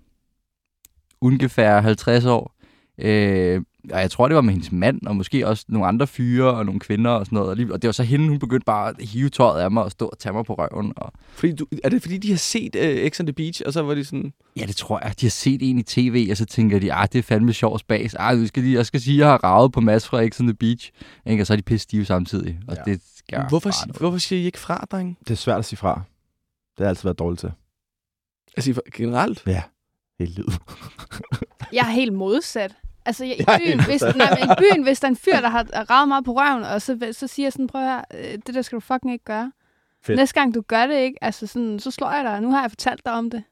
ungefær 50 år. Øh, og jeg tror, det var med hendes mand, og måske også nogle andre fyre og nogle kvinder og sådan noget. Og, lige, og det var så hende, hun begyndte bare at hive tøjet af mig og stå og tage mig på røven. Og, Fordi du, er det fordi, de har set uh, X on the Beach, og så var de sådan... ja, det tror jeg. De har set en i tv, og så tænker de, ah, det er fandme sjov spas. Ah, du skal lige, jeg skal sige, at jeg har ravet på Mads fra X on the Beach. Ikke? Og så er de pisse stive samtidig. Og Ja. det skal Hvorfor, bare noget. hvorfor siger I ikke fra, dreng? Det er svært at sige fra. Det har altid været dårligt til. Altså generelt? Ja, hele livet. Jeg er helt modsat. Altså i, Ja, byen, hvis, nej, i byen, hvis der er en fyr, der har ravet meget på røven, og så, så siger jeg sådan, prøv her, det der skal du fucking ikke gøre. Fedt. Næste gang du gør det ikke, altså sådan, så slår jeg dig. Nu har jeg fortalt dig om det.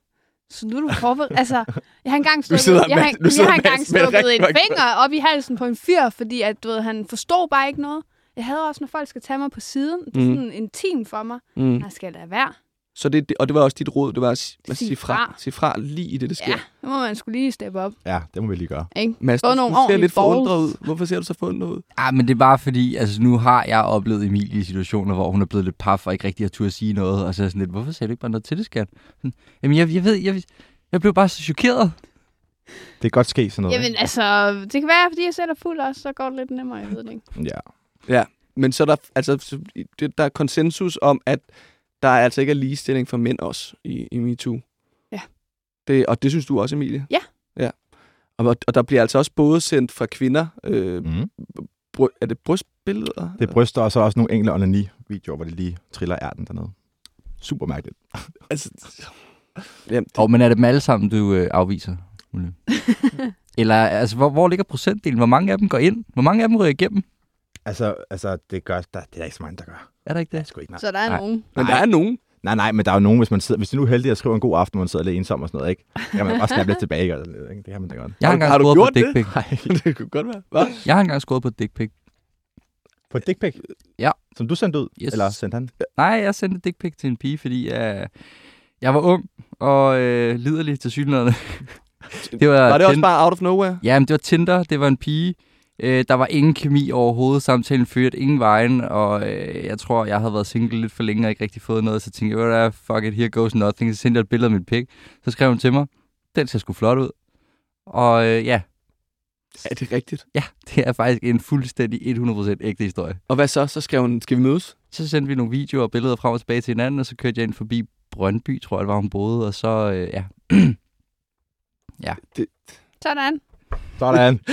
Så nu er du forberedt. altså, jeg har engang stukket, jeg jeg sidder har engang stukket en finger op i halsen på en fyr, fordi at, du ved, han forstod bare ikke noget. Jeg havde også, når folk skal tage mig på siden. Det er Mm. sådan intim for mig. Mm. Jeg skal lade være. Så det, det, og det var også dit råd, det var at sige, Sig sige fra. fra. Sige fra lige i det, der sker. Ja, nu må man skulle lige steppe op. Ja, det må vi lige gøre. Ikke? Mads, du, nogle du ser lidt forundret ud. Hvorfor ser du så forundret ud? Ja, men det er bare fordi, altså nu har jeg oplevet Emilie i situationer, hvor hun er blevet lidt paf og ikke rigtig har tur at sige noget, og så er sådan lidt, hvorfor sagde du ikke bare noget til det, skat? Sådan, Jamen, jeg, jeg ved, jeg, jeg blev bare så chokeret. Det kan godt ske sådan noget. Jamen altså, det kan være, fordi jeg selv er fuld også, så går det lidt nemmere, jeg ved det ikke. ikke? Ja. Men så er der, altså, der er konsensus om, at der altså ikke er ligestilling for mænd også i, i MeToo. Ja. Det, og det synes du også, Emilie? Ja. Ja. Og, og der bliver altså også både sendt fra kvinder, øh, Mm. bry, er det brystbilleder? Det er bryster, og så er der også nogle enkelte onani-videoer, hvor de lige triller ærten dernede. Super mærkeligt. Altså, jamen, det, Og men er det dem alle sammen, du øh, afviser? Eller altså, hvor, hvor ligger procentdelen? Hvor mange af dem går ind? Hvor mange af dem ryger igennem? Altså, Altså, det gør, der, det er der ikke så mange, der gør. Er der ikke Det det? sgu ikke, nej. Så der er Nej. nogen. men der er nogen. Nej, nej, men der er jo nogen, hvis man sidder, hvis du nu er heldig at skrive en god aften, man sidder lidt ensom og sådan noget, ikke? Så kan man også snappe lidt tilbage, og sådan lidt, ikke? Det kan man da godt. Jeg har Har du- engang har du scoret på gjort dick det? pic. Nej. det kunne godt være. Hvad? Jeg har engang scoret på dick pic. På et dick pic? Ja. Som du sendte ud? Yes. Eller sendte han? Nej, jeg sendte dick pic til en pige, fordi øh, jeg var ung og øh, liderlig til synligheden. det var, Var det også bare out of nowhere? Ja, men det var Tinder. Det var en pige. Øh, der var ingen kemi overhovedet. Samtalen førte ingen vejen, og øh, jeg tror, jeg havde været single lidt for længe og ikke rigtig fået noget. Så tænkte jeg, "Ved du hvad, fuck it, here goes nothing. Så sendte jeg et billede af mit pik. Så skrev hun til mig, den ser sgu flot ud. Og øh, ja, Er det rigtigt? ja, det er faktisk en fuldstændig 100% ægte historie. Og hvad så? Så skrev hun, skal vi mødes? Så sendte vi nogle videoer og billeder frem og tilbage til hinanden, og så kørte jeg ind forbi Brøndby, tror jeg, det var, hun boede, og så, øh, ja. Sådan. Sådan.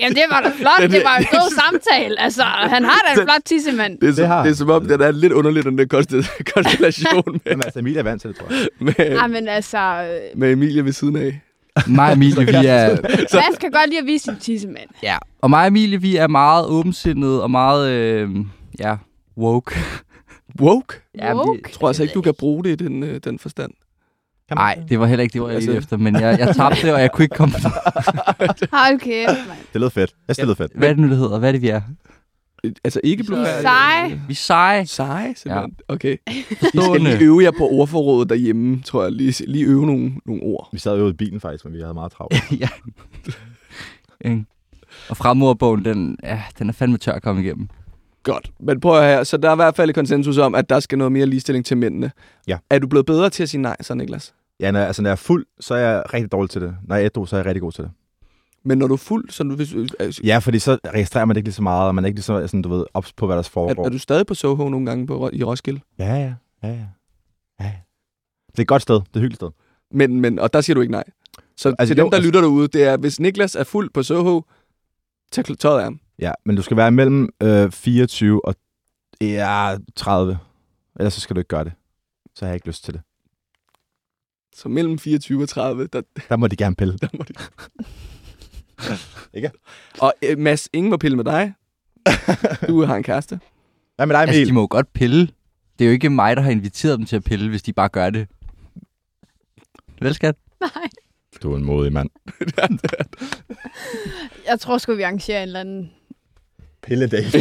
Jamen, det var da flot. Det- Det var en god samtale. Altså, han har da en flot tissemand. Det er, så, Det har det er som om, den er lidt underligt, den der konstel- konstellation med, Jamen, altså, Emilie er vant til det, tror jeg. med, Nej, men altså, øh, med Emilie ved siden af. Mig og Emilie, vi er, Mads kan godt lide at vise sin tissemand. ja. og mig og Emilie, vi er meget åbensindede og meget, øh, ja, woke. Woke? Ja, Woke? Vi, Jeg tror altså ikke, du kan bruge det i den, øh, den forstand. Nej, det var heller ikke det, var jeg Altså- altså, efter, men jeg, jeg tabte, og jeg kunne ikke komme på Hold kæft, mand. Det lød fedt. Jeg stillede fedt. Hvad er det nu, det hedder? Hvad er det, vi er? Øh, Altså ikke blufærdige. Seje. Vi er seje. Seje, simpelthen. Ja. Okay. I skal lige øve jer på ordforrådet derhjemme, tror jeg. Lige, lige øve nogle, nogle ord. Vi sad jo i bilen faktisk, men vi havde meget travlt. ja. Og fremordbogen, den, ja, den er fandme tør at komme igennem. Godt. Men prøv her. Så der er i hvert fald et konsensus om, at der skal noget mere ligestilling til mændene. Ja. Er du blevet bedre til at sige nej, så Niklas? Ja, når, altså, når jeg er fuld, så er jeg rigtig dårlig til det. Når jeg er ædru, så er jeg rigtig god til det. Men når du er fuld, så er du, hvis, er, Ja, fordi så registrerer man det ikke lige så meget, og man er ikke lige så, sådan, du ved, ops på, hvad der er, foregår. er du stadig på Soho nogle gange på, i Roskilde? Ja, ja, ja, ja. ja. Det er et godt sted. Det er et hyggeligt sted. Men, men, og der siger du ikke nej. Så altså, Altså, til dem, jo, der altså- lytter derude, det er, hvis Niklas er fuld på Soho, tag tøjet af ham. Ja, men du skal være mellem øh, 24 og ja, 30. Ellers så skal du ikke gøre det. Så har jeg ikke lyst til det. Så mellem 24 og 30, der, Der må de gerne pille. der må de... Ikke? Og øh, Mads, ingen må pille med dig. Du har en kæreste. Hvad med dig, Altså, Emil? de må jo godt pille. Det er jo ikke mig, der har inviteret dem til at pille, hvis de bare gør det. Vel, skat? Nej. Du er en modig mand. Jeg tror sgu, vi arrangerer en eller anden... Pilledag.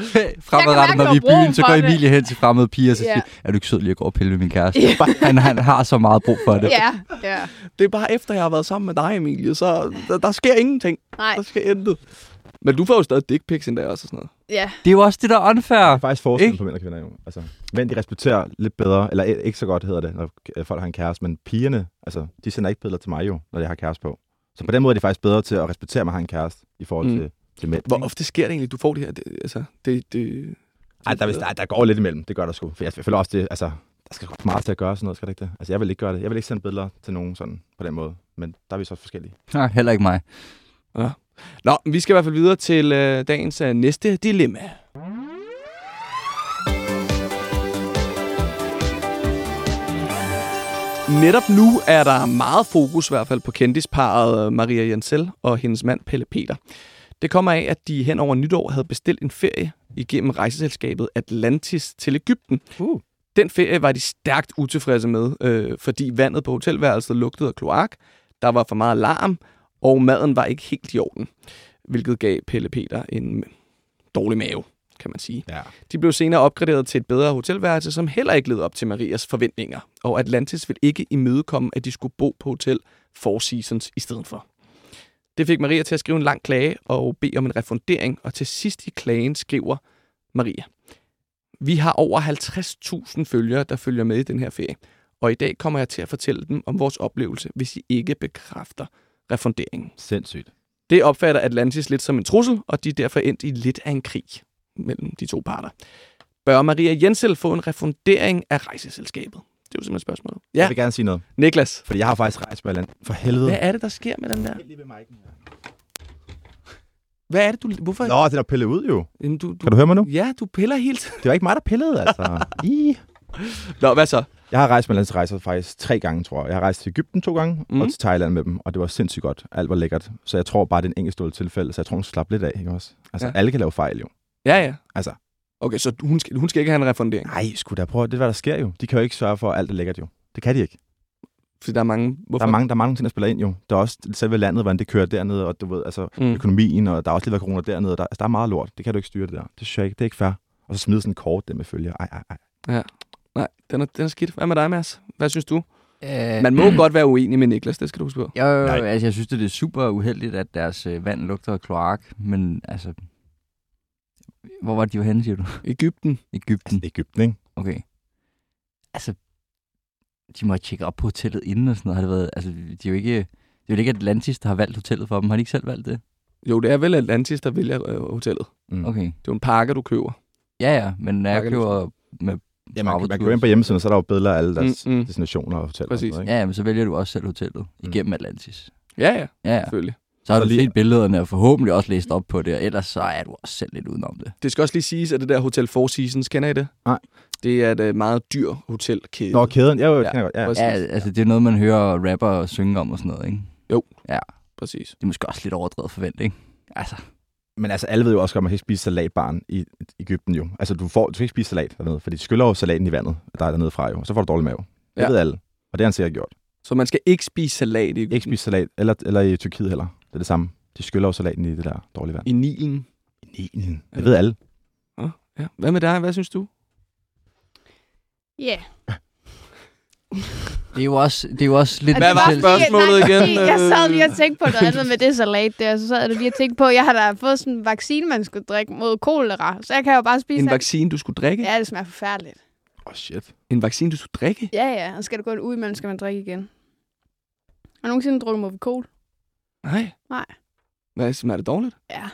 Fremadrettet, når vi er i byen, så går det. Emilie hen til fremmede piger og så Ja. siger, er du ikke sød lige at gå og pille med min kæreste? Ja. Han, han har så meget brug for det. Ja, ja. Det er bare efter, jeg har været sammen med dig, Emilie, så der, der sker ingenting. Nej, Der sker intet. Men du får jo stadig dick pics endda også og sådan noget. ja. Det er jo også det, der er unfair. Der er faktisk forskel Ikke? på mænd og kvinder jo. Altså, mænd, de respekterer lidt bedre, eller i- ikke så godt hedder det, når folk har en kæreste, men pigerne, altså, de sender ikke billeder til mig jo, når jeg har kæreste på. Så på den måde er de faktisk bedre til at respektere, at man har en kæreste, i forhold Mm. til, mænd. Hvor ofte sker det egentlig, du får det her? Det, altså, det, det, Ej, der, er vist- der, der går lidt imellem, det gør der sgu. For jeg føler også, det, altså, der skal godt meget til at gøre sådan noget, skal det ikke det? Altså, jeg vil ikke gøre det. Jeg vil ikke sende billeder til nogen sådan på den måde, men der er vi så også forskellige. Nej, heller ikke mig. Nå, vi skal i hvert fald videre til øh, dagens øh, næste dilemma. Netop nu er der meget fokus, i hvert fald på kendisparet øh, Maria Jensel og hendes mand Pelle Peter. Det kommer af, at de hen over nytår havde bestilt en ferie igennem rejseselskabet Atlantis til Ægypten. Uh. Den ferie var de stærkt utilfredse med, øh, fordi vandet på hotelværelset lugtede af kloak, der var for meget larm, og maden var ikke helt i orden, hvilket gav Pelle Peter en dårlig mave, kan man sige. Ja. De blev senere opgraderet til et bedre hotelværelse, som heller ikke levede op til Marias forventninger, og Atlantis ville ikke imødekomme, at de skulle bo på hotel Four Seasons i stedet for. Det fik Maria til at skrive en lang klage og bede om en refundering, og til sidst i klagen skriver Maria. Vi har over 50.000 følgere, der følger med i den her ferie, og i dag kommer jeg til at fortælle dem om vores oplevelse, hvis I ikke bekræfter refunderingen. Sindssygt. Det opfatter Atlantis lidt som en trussel, og de er derfor endt i lidt af en krig mellem de to parter. Bør Maria Jensel få en refundering af rejseselskabet? Det er jo simpelthen spørgsmålet. Ja. Jeg vil gerne sige noget. Niklas. Fordi jeg har faktisk rejst med land. For helvede. Hvad er det, der sker med den der? Hvad er det, du... Hvorfor? Nå, den er pillet ud jo. Jamen, du, du... Kan du høre mig nu? Ja, du piller helt. Det var ikke mig, der pillede, altså. I. Nå, hvad så? Jeg har rejst med landsrejser faktisk tre gange, tror jeg. Jeg har rejst til Ægypten to gange, mm. og til Thailand med dem, og det var sindssygt godt. Alt var lækkert. Så jeg tror bare, det er en enkeltstående tilfælde, så jeg tror, hun skal slappe lidt af, ikke også? Altså, ja. alle kan lave fejl jo. Ja, ja. Altså, Okay, så hun skal, hun skal ikke have en refundering, nej, sgu da prøve. Det er, hvad der sker jo. De kan jo ikke sørge for, at alt er lækkert jo. Det kan de ikke. fordi der er mange... Hvorfor? Der er mange, der er mange ting, der spiller ind jo. Der er også selve landet, hvordan det kører dernede, og du ved, altså Mm. økonomien, og der er også lidt af corona dernede. Der, altså, der er meget lort. Det kan du ikke styre det der. Det synes jeg ikke. Det er ikke fair. Og så smide sådan en kort, det med følger. Ej, ej, ej. Nej, den er, den er skidt. Hvad med dig, Mads? Hvad synes du? Øh, Man må godt være uenig med Niklas, det skal du huske på. Jo, jo, Nej. altså, jeg synes, det er super uheldigt, at deres øh, vand lugter af kloak, men altså... Hvor var de var henne, siger du? Ægypten. Ægypten. Ægypten, ikke? Okay. Altså, de må tjekke op på hotellet inden og sådan noget. Har det været, altså, de er jo ikke, det er jo ikke Atlantis, der har valgt hotellet for dem. Har de ikke selv valgt det? Jo, det er vel Atlantis, der vælger øh, hotellet. Mm. Okay. Det er jo en pakke, du køber. Ja, ja, men når jeg køber med... Ja, man, man kan gå ind på hjemmesiden, og så er der jo billeder af alle deres Mm, mm, mm. mm. destinationer og hoteller. Præcis. Og noget, ikke? Ja, ja, men så vælger du også selv hotellet Mm. igennem Atlantis. Ja, ja, Ja, ja. selvfølgelig. Så har du lige- set billederne og forhåbentlig også læst op på det, og ellers så er du også selv lidt udenom det. Det skal også lige siges, at det der Hotel Four Seasons, kender I det? Nej. Det er et øh, meget dyr hotelkæde. Nå, kæden. Ja, jo, Ja, ja, ja, godt. Ja. Ja, altså det er noget, man hører rapper synge om og sådan noget, ikke? Præcis. Det er måske også lidt overdrevet forventning. Altså, Men altså, alle ved jo også at man kan ikke spise salatbaren i Ægypten jo. Altså, du, får, du skal ikke spise salat dernede, for de skyller jo salaten i vandet, der er dernede fra jo. Og så får du dårlig mave. Det Ja. ja. ved alle. Og det har han sikkert gjort. Så man skal ikke spise salat i, Ægypten. Ikke spise salat, eller, eller i Tyrkiet heller. Det er det samme. De skyller jo salaten i det der dårlige vand. i Nilen. I Nilen. Det ved alle. Ja. Hvad med dig? Hvad synes du? Ja. det er jo også, det er jo også lidt... Hvad var fordi- spørgsmålet nej, igen? Jeg sad lige og Øh. tænkte på noget andet med det salat der, så sad jeg lige og tænkte på, at jeg har da fået sådan en vaccine, man skulle drikke mod kolera, så jeg kan jo bare spise En alt. vaccine, du skulle drikke? Ja, det smager forfærdeligt. Åh, oh, shit. En vaccine, du skulle drikke? Ja, ja, og skal du gå en uge imellem, skal man drikke igen. Har du nogensinde drukket Movicol? Nej. Nej. Hvad, smager det dårligt? Ja.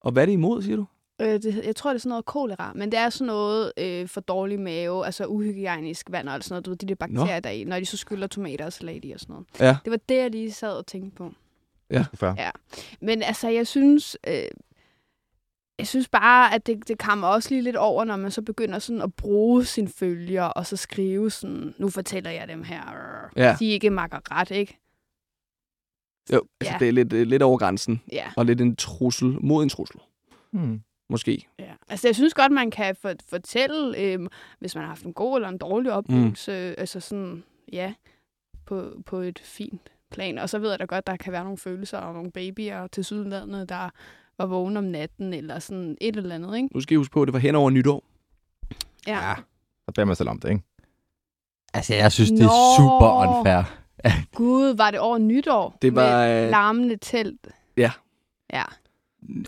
Og hvad er det imod, siger du? Øh, det, jeg tror, det er sådan noget kolera, men det er sådan noget øh, for dårlig mave, altså uhygienisk vand og sådan noget. Du ved, de der bakterier, der er i, når de så skyller tomater og salat i og sådan noget. Ja. Det var det, jeg lige sad og tænkte på. Fair. Ja. Men altså, jeg synes... Øh, jeg synes bare, at det, det kommer også lige lidt over, når man så begynder sådan at bruge sine følger, og så skrive sådan, nu fortæller jeg dem her, Ja. de ikke makker ret, ikke? Jo, altså Ja. det er lidt, øh, lidt over grænsen. Ja. Og lidt en trussel mod en trussel. Hmm. Måske. ja. Altså, jeg synes godt, man kan for, fortælle, øh, hvis man har haft en god eller en dårlig oplevelse, mm. altså sådan, ja, på, på et fint plan. Og så ved jeg da godt, der kan være nogle følelser og nogle babyer til sydlandet, der var vågne om natten, eller sådan et eller andet, ikke? Nu skal I huske på, at det var hen over nytår. Ja. Ja. Så beder man selv om det, ikke? Altså, jeg synes, det er Nå. super unfair. Gud, var det over nytår? Det var, Med øh, larmende telt. Ja. Ja.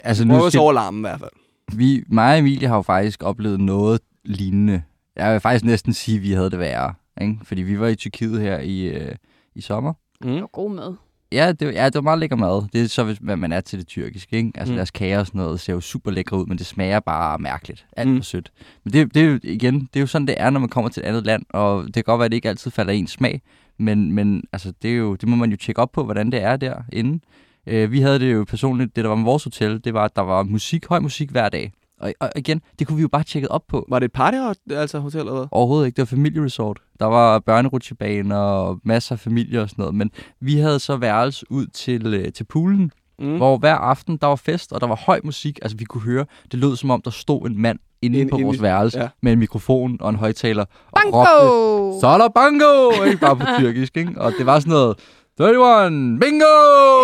Altså, nu skal, over larmen i hvert fald. vi, mig og Emilie har jo faktisk oplevet noget lignende. Jeg vil faktisk næsten sige, at vi havde det værre. Ikke? Fordi vi var i Tyrkiet her i, øh, i sommer. Mm. Det var god mad. Ja det, ja, det var meget lækker mad. Det er så, hvis man er til det tyrkiske. Ikke? Altså Mm. mm. deres kager og sådan noget ser jo super lækre ud, men det smager bare mærkeligt. Alt Mm. for sødt. Men det, det er igen, det er jo sådan, det er, når man kommer til et andet land. Og det kan godt være, at det ikke altid falder ens smag. Men, men altså, det, er jo, det må man jo tjekke op på, hvordan det er derinde. Øh, vi havde det jo personligt, det der var med vores hotel, det var, at der var musik, høj musik hver dag. Og, og igen, det kunne vi jo bare tjekke op på. Var det et party, altså hotel eller hvad? Overhovedet ikke. Det var familieresort. Der var børnerutsjebaner og masser af familier og sådan noget. Men vi havde så værelse ud til, øh, til poolen, Mm. hvor hver aften der var fest, og der var høj musik. Altså vi kunne høre, det lød som om, der stod en mand inde Ind- på inde vores værelse ja. med en mikrofon og en højtaler. Og Bango! råbte, så er der bango! Ikke bare på tyrkisk, ikke? Og det var sådan noget, 31, bingo!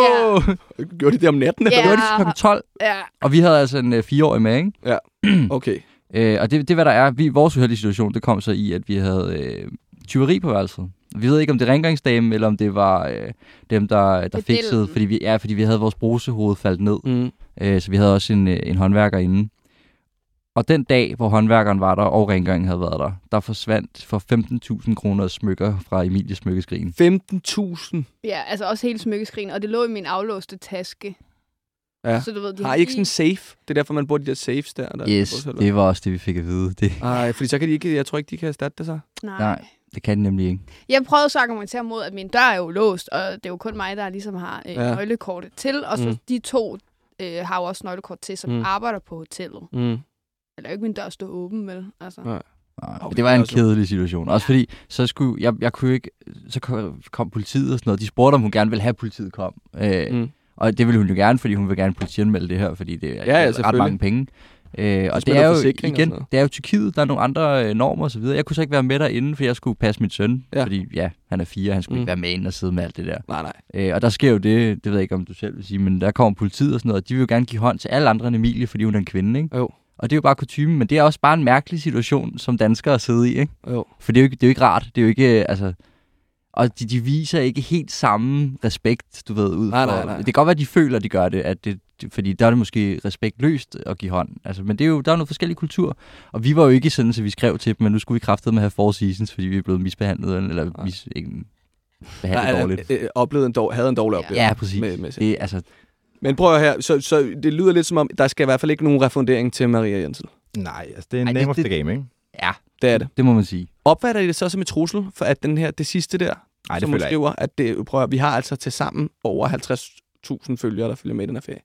Ja. Gjorde de det om natten? Ja. Det var det kl. 12, Ja. og vi havde altså en øh, fireårig med, ikke? eller? Okay. Øh, og det, det, hvad der er, vi, vores uheldige situation, det kom så i, at vi havde øh, tyveri på værelset. Vi ved ikke, om det er rengøringsdame, eller om det var øh, dem, der, der fikset, fordi vi, ja, fordi vi havde vores brusehoved faldt ned. Mm. Øh, så vi havde også en, øh, en håndværker inde. Og den dag, hvor håndværkeren var der, og rengøringen havde været der, der forsvandt for 15.000 kroner smykker fra Emilies smykkeskrin. 15.000. ja, altså også hele smykkeskrin, og det lå i min aflåste taske. Ja. Så du ved, de Har I ikke sådan en safe? Det er derfor, man bruger de der safes der. der Yes, det var også det, vi fik at vide. Det, Nej, fordi så kan de ikke, jeg tror ikke, de kan erstatte det så. Nej. nej, det kan de nemlig ikke. Jeg prøvede så at argumentere mod, at min dør er jo låst, og det er jo kun mig, der ligesom har øh, Ja. nøglekortet til. Og så Mm. de to øh, har jo også nøglekort til, som mm. arbejder på hotellet. Mm. Eller jo ikke min dør stå åben, vel? Altså. Nej. Nej, Okay, det var en kedelig situation. Også fordi, så skulle jeg, jeg kunne ikke, så kom, kom politiet og sådan noget. De spurgte, om hun gerne ville have, at politiet kom. Øh, Mm. Og det ville hun jo gerne, fordi hun vil gerne politianmelde det her, fordi det er Ja, ja, ret selvfølgelig. mange penge. Øh, og det er jo igen, det er jo Tyrkiet, der er nogle andre øh, normer og så videre. Jeg kunne så ikke være med derinde, for jeg skulle passe min søn, ja. fordi ja, han er fire, han skulle Mm. ikke være med ind og sidde med alt det der. Nej, nej. Øh, og der sker jo det, det ved jeg ikke, om du selv vil sige, men der kommer politiet og sådan noget, og de vil jo gerne give hånd til alle andre end Emilie, fordi hun er en kvinde, ikke? Jo. Og det er jo bare kutumen, men det er også bare en mærkelig situation som danskere at sidde i, ikke? Jo. For det er jo ikke, det er jo ikke rart. Det er jo ikke, øh, altså... Og de, de viser ikke helt samme respekt, du ved, ud Nej, for... nej, nej. Det kan godt være, at de føler, at de gør det, at det, fordi der er det måske respektløst at give hånd. Altså, men det er jo, der er noget forskellige kultur. Og vi var jo ikke sådan, at vi skrev til dem, at nu skulle vi kraftede med at have four seasons, fordi vi er blevet misbehandlet, eller Nej. mis, ikke, behandlet Nej, dårligt. øh, øh, oplevede en dårlig, havde en dårlig oplevelse. Ja, præcis. Med, med Det, altså, Men prøv at her. Så, så det lyder lidt som om, der skal i hvert fald ikke nogen refundering til Maria Jensen. Nej, altså det er en Ej, name det- of det- the game, ikke? ja, Det er det. det må man sige. Opfatter I det så som et trussel, for at den her, det sidste der, Nej, det som hun skriver, at det, prøv at, vi har altså til sammen over 50.000 følgere, der følger med i den her ferie.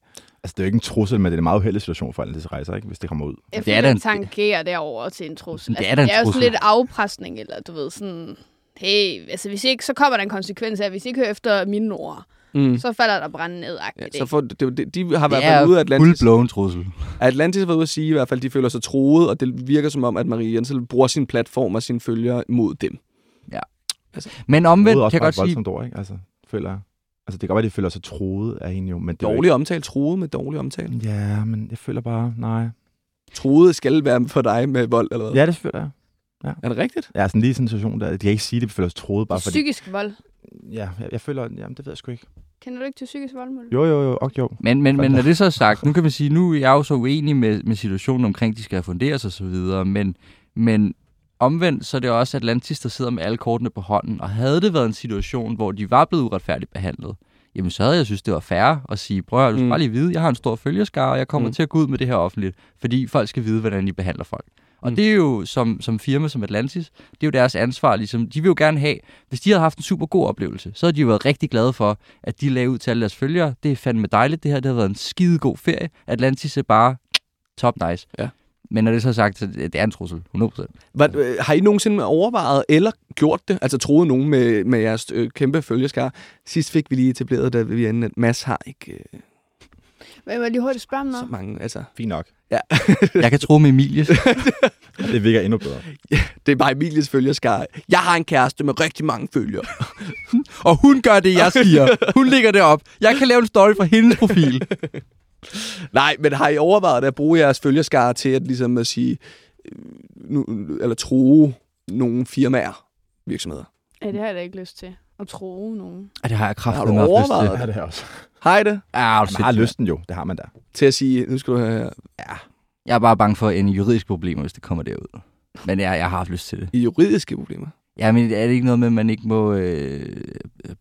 Altså, det er jo ikke en trussel, men det er en meget uheldig situation for alle disse rejser, ikke? hvis det kommer ud. Jeg Det er føler, da det en- tangerer derover til en trussel. Det er altså, det er jo sådan lidt afpresning, eller du ved, sådan... Hey, altså hvis ikke, så kommer der en konsekvens af, hvis I ikke hører efter mine ord, Mm. så falder der brænde ned Ja, så for, det, det, de har Det fald ude af er Atlantis. full-blown trussel. Atlantis har været ude at sige i hvert fald, at de føler sig troet, og det virker som om, at Marie Jensen bruger sin platform og sine følgere mod dem. Men omvendt, Mod også kan jeg bare godt sige, voldsomt ord, ikke? Altså, føler jeg. Altså, det kan godt være, at de føler sig troet af hende jo, men det er Dårlig omtale, troet med dårlig omtale. ikke... Ja, men jeg føler bare, nej. Troet skal være for dig med vold, eller hvad? Ja, det føler jeg. Er det rigtigt? Ja, sådan lige sådan en situation, der de kan ikke sige, at de føler sig troet, bare fordi... Psykisk vold. Ja, jeg, jeg føler, jamen det ved jeg sgu ikke. Kender du ikke til psykisk vold? Jo, jo, jo, og jo. Men, men, men når det så er sagt, nu kan man sige, nu er jeg jo så uenig med, med situationen omkring, de skal funderes og så videre, men, men omvendt, så er det også Atlantis, der sidder med alle kortene på hånden, og havde det været en situation, hvor de var blevet uretfærdigt behandlet, jamen så havde jeg synes, det var fair at sige, prøv at du skal Mm. bare lige vide, jeg har en stor følgerskare, og jeg kommer Mm. mm. til at gå ud med det her offentligt, fordi folk skal vide, hvordan de behandler folk. Og Mm. det er jo som, som firma som Atlantis, det er jo deres ansvar. Ligesom, de vil jo gerne have, hvis de havde haft en super god oplevelse, så havde de jo været rigtig glade for, at de lavede ud til alle deres følgere. Det er fandme dejligt, det her. Det har været en skide god ferie. Atlantis er bare top nice. Ja. Men når det så er sagt, så det er en trussel, 100%. Hvad, øh, har I nogensinde overvejet eller gjort det? Altså troet nogen med, med jeres øh, kæmpe følgeskare? Sidst fik vi lige etableret, da vi at Mads har ikke øh, Men jeg må lige hurtigt spørge om så mange. Altså, Fint nok. Jeg kan tro med Emilies. Ja, det virker endnu bedre. det er bare Emilies følgeskare. Jeg har en kæreste med rigtig mange følgere. og hun gør det, jeg siger. Hun ligger derop. Jeg kan lave en story fra hendes profil. Nej, men har I overvejet at bruge jeres følgeskare til at, ligesom at sige, øh, nu, eller true nogle firmaer, virksomheder? Ja, det har jeg da ikke lyst til. At tro nogen. Og det har jeg Har kraftigt med lyst til. Det er det her også. Har I det? Ja, Man har lysten jo, det har man da. Til at sige, nu skal du have Jeg er bare bange for en juridisk problemer, hvis det kommer derud. Men jeg, jeg har haft lyst til det. i juridiske problemer. Ja, men er det ikke noget med, at man ikke må... Øh, øh,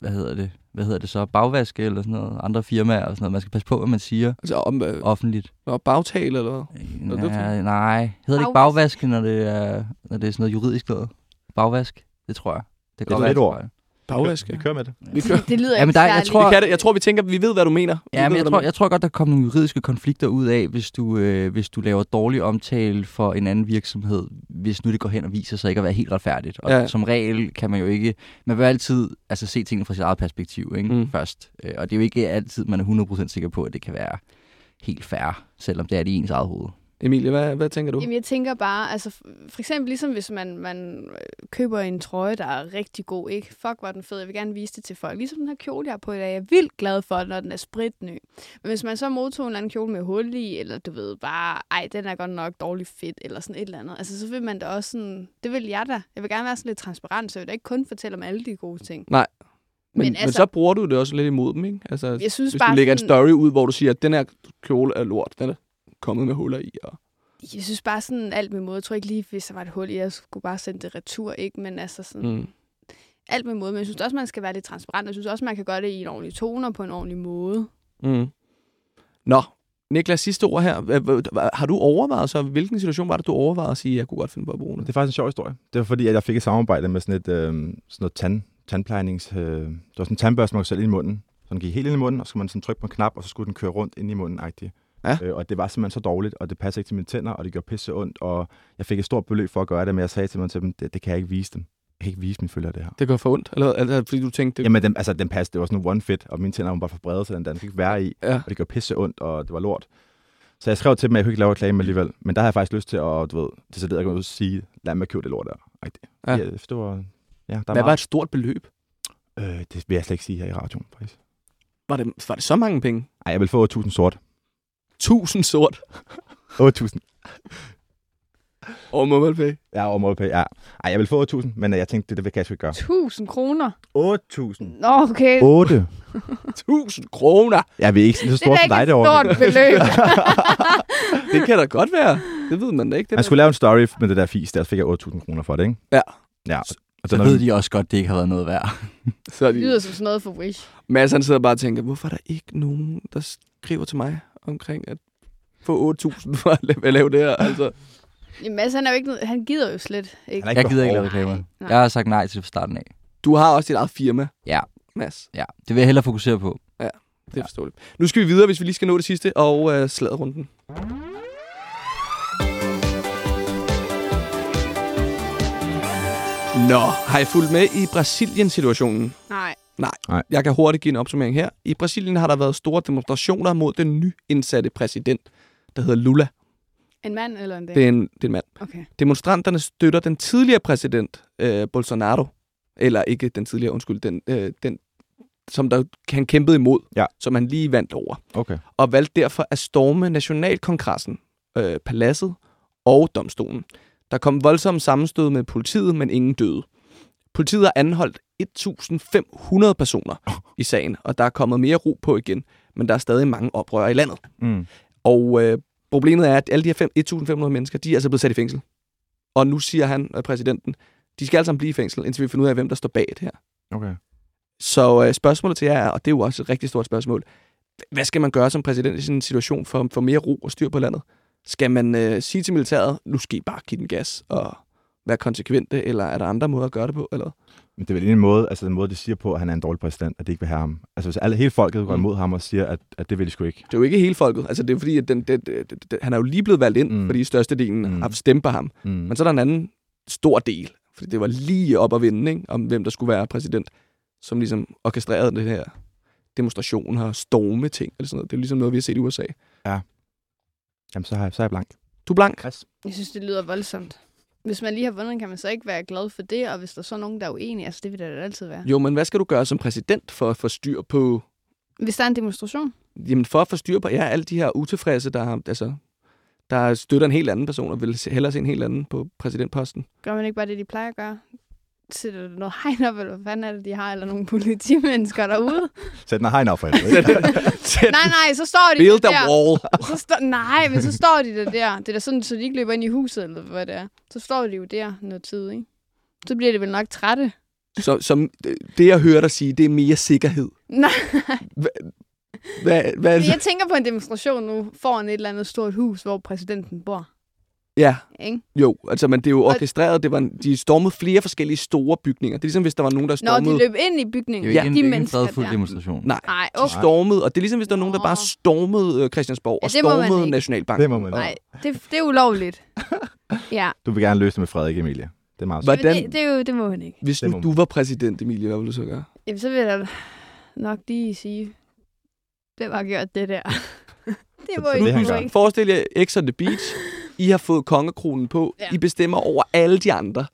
hvad hedder det? Hvad hedder det så? Bagvaske eller sådan noget? Andre firmaer og sådan noget. Man skal passe på, hvad man siger Altså om øh, offentligt. og bagtale eller hvad? Øh, det Nej. Hedder det ikke Bagvask? bagvaske, når det er, når det er sådan noget juridisk noget? Bagvask? Det tror jeg. Det er godt et være, ord. jeg Bagvask, Vi kører med det. Vi kører. Det lyder Ja, men ikke der- jeg tror- Vi, kan det. jeg tror, vi tænker, vi ved, hvad du mener. Vi Ja, ved, men jeg tror, jeg tror godt, der kommer nogle juridiske konflikter ud af, hvis du, øh, hvis du laver dårlig omtale for en anden virksomhed, hvis nu det går hen og viser sig ikke at være helt retfærdigt. Og Ja. som regel kan man jo ikke, man vil altid altså, se tingene fra sit eget perspektiv ikke? Mm. Mm. først. Øh, Og det er jo ikke altid, man er 100% sikker på, at det kan være helt fair, selvom det er det i ens eget hoved. Emilie, hvad, hvad tænker du? Jamen, jeg tænker bare, altså for eksempel ligesom hvis man, man øh, køber en trøje, der er rigtig god, ikke? Fuck, hvor den fed, jeg vil gerne vise det til folk. Ligesom den her kjole, jeg har på i dag, jeg er vildt glad for, når den er spritny. Men hvis man så modtog en eller anden kjole med hul i, eller du ved bare, ej, den er godt nok dårlig fedt, eller sådan et eller andet, altså så vil man da også sådan, det vil jeg da. Jeg vil gerne være sådan lidt transparent, så jeg vil da ikke kun fortælle om alle de gode ting. Men, men, Men men altså- så bruger du det også lidt imod dem, ikke? Altså, Jeg synes hvis bare du lægger en story ud, hvor du siger, at den her kjole er lort, den er kommet med huller i. Og... Jeg synes bare sådan alt med måde. Jeg tror ikke lige, hvis der var et hul i, jeg skulle bare sende det retur, ikke? Men altså sådan, Mm. alt med måde. Men jeg synes også, man skal være lidt transparent. Jeg synes også, man kan gøre det i en ordentlig tone og på en ordentlig måde. Mm. Nå, Niklas, sidste ord her. Har du overvejet så, hvilken situation var det, du overvejede at sige, at jeg kunne godt finde på at bruge Det det? er faktisk en sjov historie. Det var fordi, at jeg fik et samarbejde med sådan, et, øh, sådan noget tand, tandplejnings... Øh, det var sådan en tandbørste, man kunne sætte ind i munden. Så den gik helt ind i munden, og så skulle man sådan trykke på en knap, og så skulle den køre rundt ind i munden -agtigt. Ja. Øh, og det var simpelthen så dårligt, og det passede ikke til mine tænder, og det gjorde pisse ondt, og jeg fik et stort beløb for at gøre det, men jeg sagde til mig til dem, det, det kan jeg ikke vise dem. Jeg kan ikke vise mine følgere det her. Det går for ondt, eller, eller fordi du tænkte, det... Jamen, den, altså, den passede, det var sådan en one fit, og mine tænder var bare for brede, så den, den fik være i, ja. og det gjorde pisse ondt, og det var lort. Så jeg skrev til dem, at jeg kunne ikke lave reklame alligevel. Men der har jeg faktisk lyst til at, du ved, decideret gå ud og sige, lad mig købe det lort der. Ja. Ja. det var, ja, der er Hvad var meget. et stort beløb? Øh, det vil jeg slet ikke sige her i radioen, faktisk. Var det, var det så mange penge? Ej, jeg vil få 8.000 sort. 1000 sort 8.000. over MobilePay. Ja, over MobilePay, ja. Ej, jeg vil få 8.000, men øh, jeg tænkte, det, det kan jeg sgu ikke gøre. 1000 kroner. 8.000. Nå, okay. 8. 1000 kroner! Jeg vil ikke så det er stort da som ikke dig et derovre. stort beløb. Det kan da godt være. Det ved man da ikke. Det Jeg skulle lave en story med det der fis, der så fik jeg 8.000 kroner for det, ikke? Ja. Ja. Og Så er- ved de også godt, det ikke har været noget værd. så er Det de... lyder som sådan noget for Wish. Mads han sidder bare og tænker, hvorfor er der ikke nogen, der skriver til mig omkring at få 8.000 for at lave, det her? Altså, Jamen, Mads, han, er jo ikke, noget- han gider jo slet ikke. Han er Jeg gider ikke lave reklamer. Jeg har sagt nej til det fra starten af. du har også dit eget firma, Ja, Mads. ja. Det vil jeg hellere fokusere på. Det er forståeligt. Nu skal vi videre, hvis vi lige skal nå det sidste, og øh, sladrunden. Nå, har I fulgt med i Brasilien-situationen? Nej. Jeg kan hurtigt give en opsummering her. I Brasilien har der været store demonstrationer mod den nyindsatte præsident, der hedder Lula. En mand eller en dame? Det er en, det er en mand. Okay. Demonstranterne støtter den tidligere præsident, øh, Bolsonaro. Eller ikke den tidligere, undskyld, den, øh, den som der, han kæmpede imod, Ja. som han lige vandt over. Okay. Og valgte derfor at storme Nationalkongressen, øh, paladset og domstolen. Der kom voldsomme sammenstød med politiet, men ingen døde. Politiet har anholdt 1.500 personer i sagen, og der er kommet mere ro på igen, men der er stadig mange oprør i landet. Mm. Og øh, problemet er, at alle de her fem- 1.500 mennesker, de er altså blevet sat i fængsel. Og nu siger han, øh, præsidenten, de skal alle sammen blive i fængsel, indtil vi finder ud af, hvem der står bag det her. Okay. Så øh, spørgsmålet til jer er, og det er jo også et rigtig stort spørgsmål, hvad skal man gøre som præsident i sådan en situation for, for mere ro og styr på landet? Skal man øh, sige til militæret, nu skal I bare give den gas og være konsekvente, eller er der andre måder at gøre det på? Eller? Men det er vel en måde, altså den måde, de siger på, at han er en dårlig præsident, at de ikke vil have ham. Altså hvis alle, hele folket går Mm. imod ham og siger, at, at det vil de sgu ikke. Det er jo ikke hele folket. Altså, det er fordi, at den, den, den, den, han er jo lige blevet valgt ind, Mm. mm. fordi størstedelen Mm. mm. har stemt på ham. Mm. Men så er der en anden stor del, fordi det var lige op at vinde, ikke? om hvem der skulle være præsident, som ligesom orkestrerede det her demonstrationer og storme ting, eller sådan noget. Det er ligesom noget, vi har set i USA. Jamen, så er jeg, så er jeg blank. Du er blank. Chris. Jeg synes, det lyder voldsomt. Hvis man lige har vundet, kan man så ikke være glad for det, og hvis der så er nogen, der er uenige, altså det vil der da altid være. Jo, men hvad skal du gøre som præsident for at få styr på, Hvis der er en demonstration, jamen for at få styr på, ja, alle de her utilfredse, der altså, der støtter en helt anden person, og vil hellere se en helt anden på præsidentposten. gør man ikke bare det, de plejer at gøre? Sætter du noget hegn op, eller hvad fanden er det, de har, eller nogle politimennesker derude? Sæt den hegn op for helvede. nej, nej, så står de Build der. a wall. Så stå, nej, men så står de der der. Det er da sådan, så de ikke løber ind i huset, eller hvad det er. Så står de jo der noget tid, ikke? Så bliver de vel nok trætte. Så, som, det, jeg hører dig sige, det er mere sikkerhed. Nej, Hvad, hvad, men jeg tænker på en demonstration nu foran et eller andet stort hus, hvor præsidenten bor. Ja, Ikke? jo. Altså, men det er jo orkestreret. Det var, de stormede flere forskellige store bygninger. Det er ligesom, hvis der var nogen, der Når stormede... de løb ind i Det bygningen. Ja, de det er ikke en mennesker fredfuld der. demonstration. Nej, Nej, de okay. stormede, og det er ligesom, hvis der var nogen, der bare Nå. stormede øh, Christiansborg og Ja, det man stormede. Nationalbanken. Det må man. Nej, det, det er ulovligt. ja, Du vil gerne løse det med Frederik, Emilie. Det er meget. Hvordan- det, det, er jo, det må han ikke. Hvis Det nu du var præsident, Emilie, hvad ville du så gøre? Jamen, så vil jeg nok lige sige, hvem har gjort det der? det må så ikke det. Forestil jer X on the Beach. I har fået kongekronen på. Ja. I bestemmer over alle de andre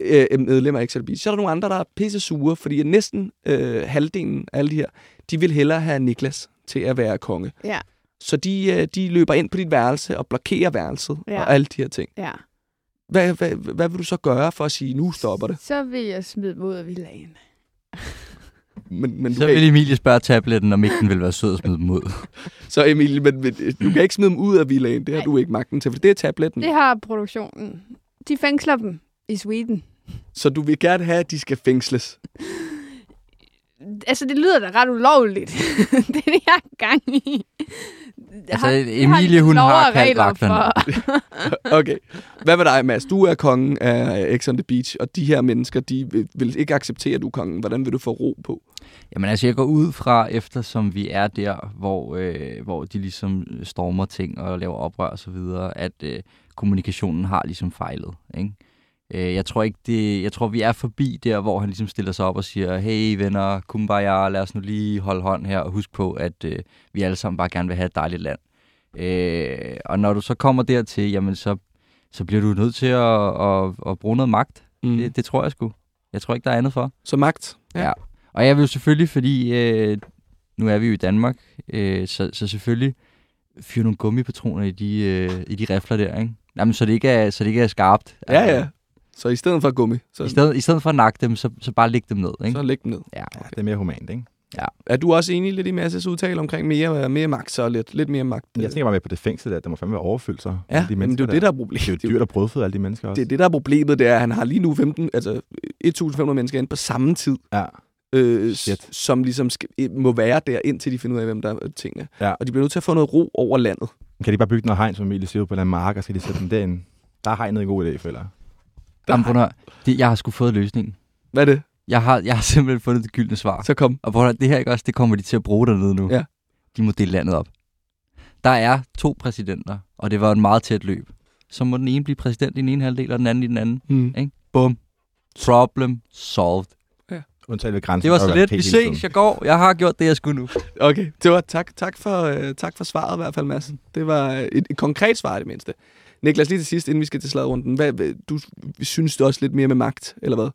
øh, medlemmer af X on the Beach. Så er der nogle andre, der er pisse sure, fordi næsten øh, halvdelen af alle de her, de vil hellere have Niklas til at være konge. Ja, Så de, øh, de løber ind på dit værelse og blokerer værelset Ja. og alle de her ting. ja. Hvad, hvad, hvad vil du så gøre for at sige, nu stopper det? Så vil jeg smide dem ud Men, men du Så kan, vil Emilie spørge tabletten, om ikke den vil være sød at smide dem ud. så Emilie, men, men, du kan ikke smide dem ud af villagen. Det har Nej. du ikke magten til, for det er tabletten. Det har produktionen. De fængsler dem i Sweden. Så du vil gerne have, at de skal fængsles. Altså, det lyder da ret ulovligt. det er det, jeg har gang i. Altså, Har- Emilie, de hun har kaldt regler vagterne. for. Okay. Hvad med dig, Mads? Du er kongen af X on the Beach, og de her mennesker, de vil, vil ikke acceptere, at du er kongen. Hvordan vil du få ro på? Jamen altså, jeg går ud fra, eftersom vi er der, hvor, øh, hvor de ligesom stormer ting og laver oprør og så videre, at øh, kommunikationen har ligesom fejlet. Ikke? Øh, jeg tror ikke det, jeg tror vi er forbi der, hvor han ligesom stiller sig op og siger, hey venner, kumbaya, lad os nu lige holde hånd her og husk på, at øh, vi alle sammen bare gerne vil have et dejligt land. Øh, og når du så kommer dertil, jamen så, så bliver du nødt til at, at, at bruge noget magt. Mm. Det, det tror jeg sgu. Jeg tror ikke, der er andet for. Så magt. Ja. Og jeg vil jo selvfølgelig, fordi øh, nu er vi jo i Danmark, øh, så, så selvfølgelig fyre nogle gummipatroner i de, øh, i de rifler der, ikke? Jamen, så det ikke er, så det ikke er skarpt. Ja, ja. Så i stedet for gummi, så, I stedet, I stedet for at nakke dem, så, så bare læg dem ned, ikke? så læg dem ned. Ja. Ja, det er mere humant, ikke? Er du også enig lidt i Masses udtale omkring mere, mere magt, så lidt, lidt mere magt? Jeg tænker bare med på det fængsel der. Der må fandme være overfyldt så. ja, de men det er jo det, der er problemet. Det er jo dyrt at brødføde alle de mennesker også. det, er det, der er problemet, det er, at han har lige nu 15, altså 1.500 mennesker ind på samme tid, Ja. øh, Shit. som ligesom skal, må være der, indtil de finder ud af, hvem der er tingene. Ja. Og de bliver nødt til at få noget ro over landet. Kan de bare bygge noget hegn, som Emilie siger, på den mark, og skal de sætte dem derinde? Der er hegnet en god idé, føler jeg. Jamen, prøv det, jeg har sgu fået løsningen. Hvad er det? Jeg har, jeg har simpelthen fundet det gyldne svar. Så kom. Og prøv det her ikke også, det kommer de til at bruge dernede nu. Ja. De må dele landet op. Der er to præsidenter, og det var en meget tæt løb. Så må den ene blive præsident i den ene halvdel, og den anden i den anden. Mm. Ikke? Bum. Problem solved. Undtaget ved grænsen. Det var så lidt. Vi ses. Jeg går. Jeg har gjort det, jeg skulle nu. Okay, det var tak, tak, for, øh, tak for svaret i hvert fald, Mads. Det var et, et konkret svar i det mindste. Niklas, lige til sidst, inden vi skal til sladrunden. Hvad, hvad, du synes du også lidt mere med magt, eller hvad?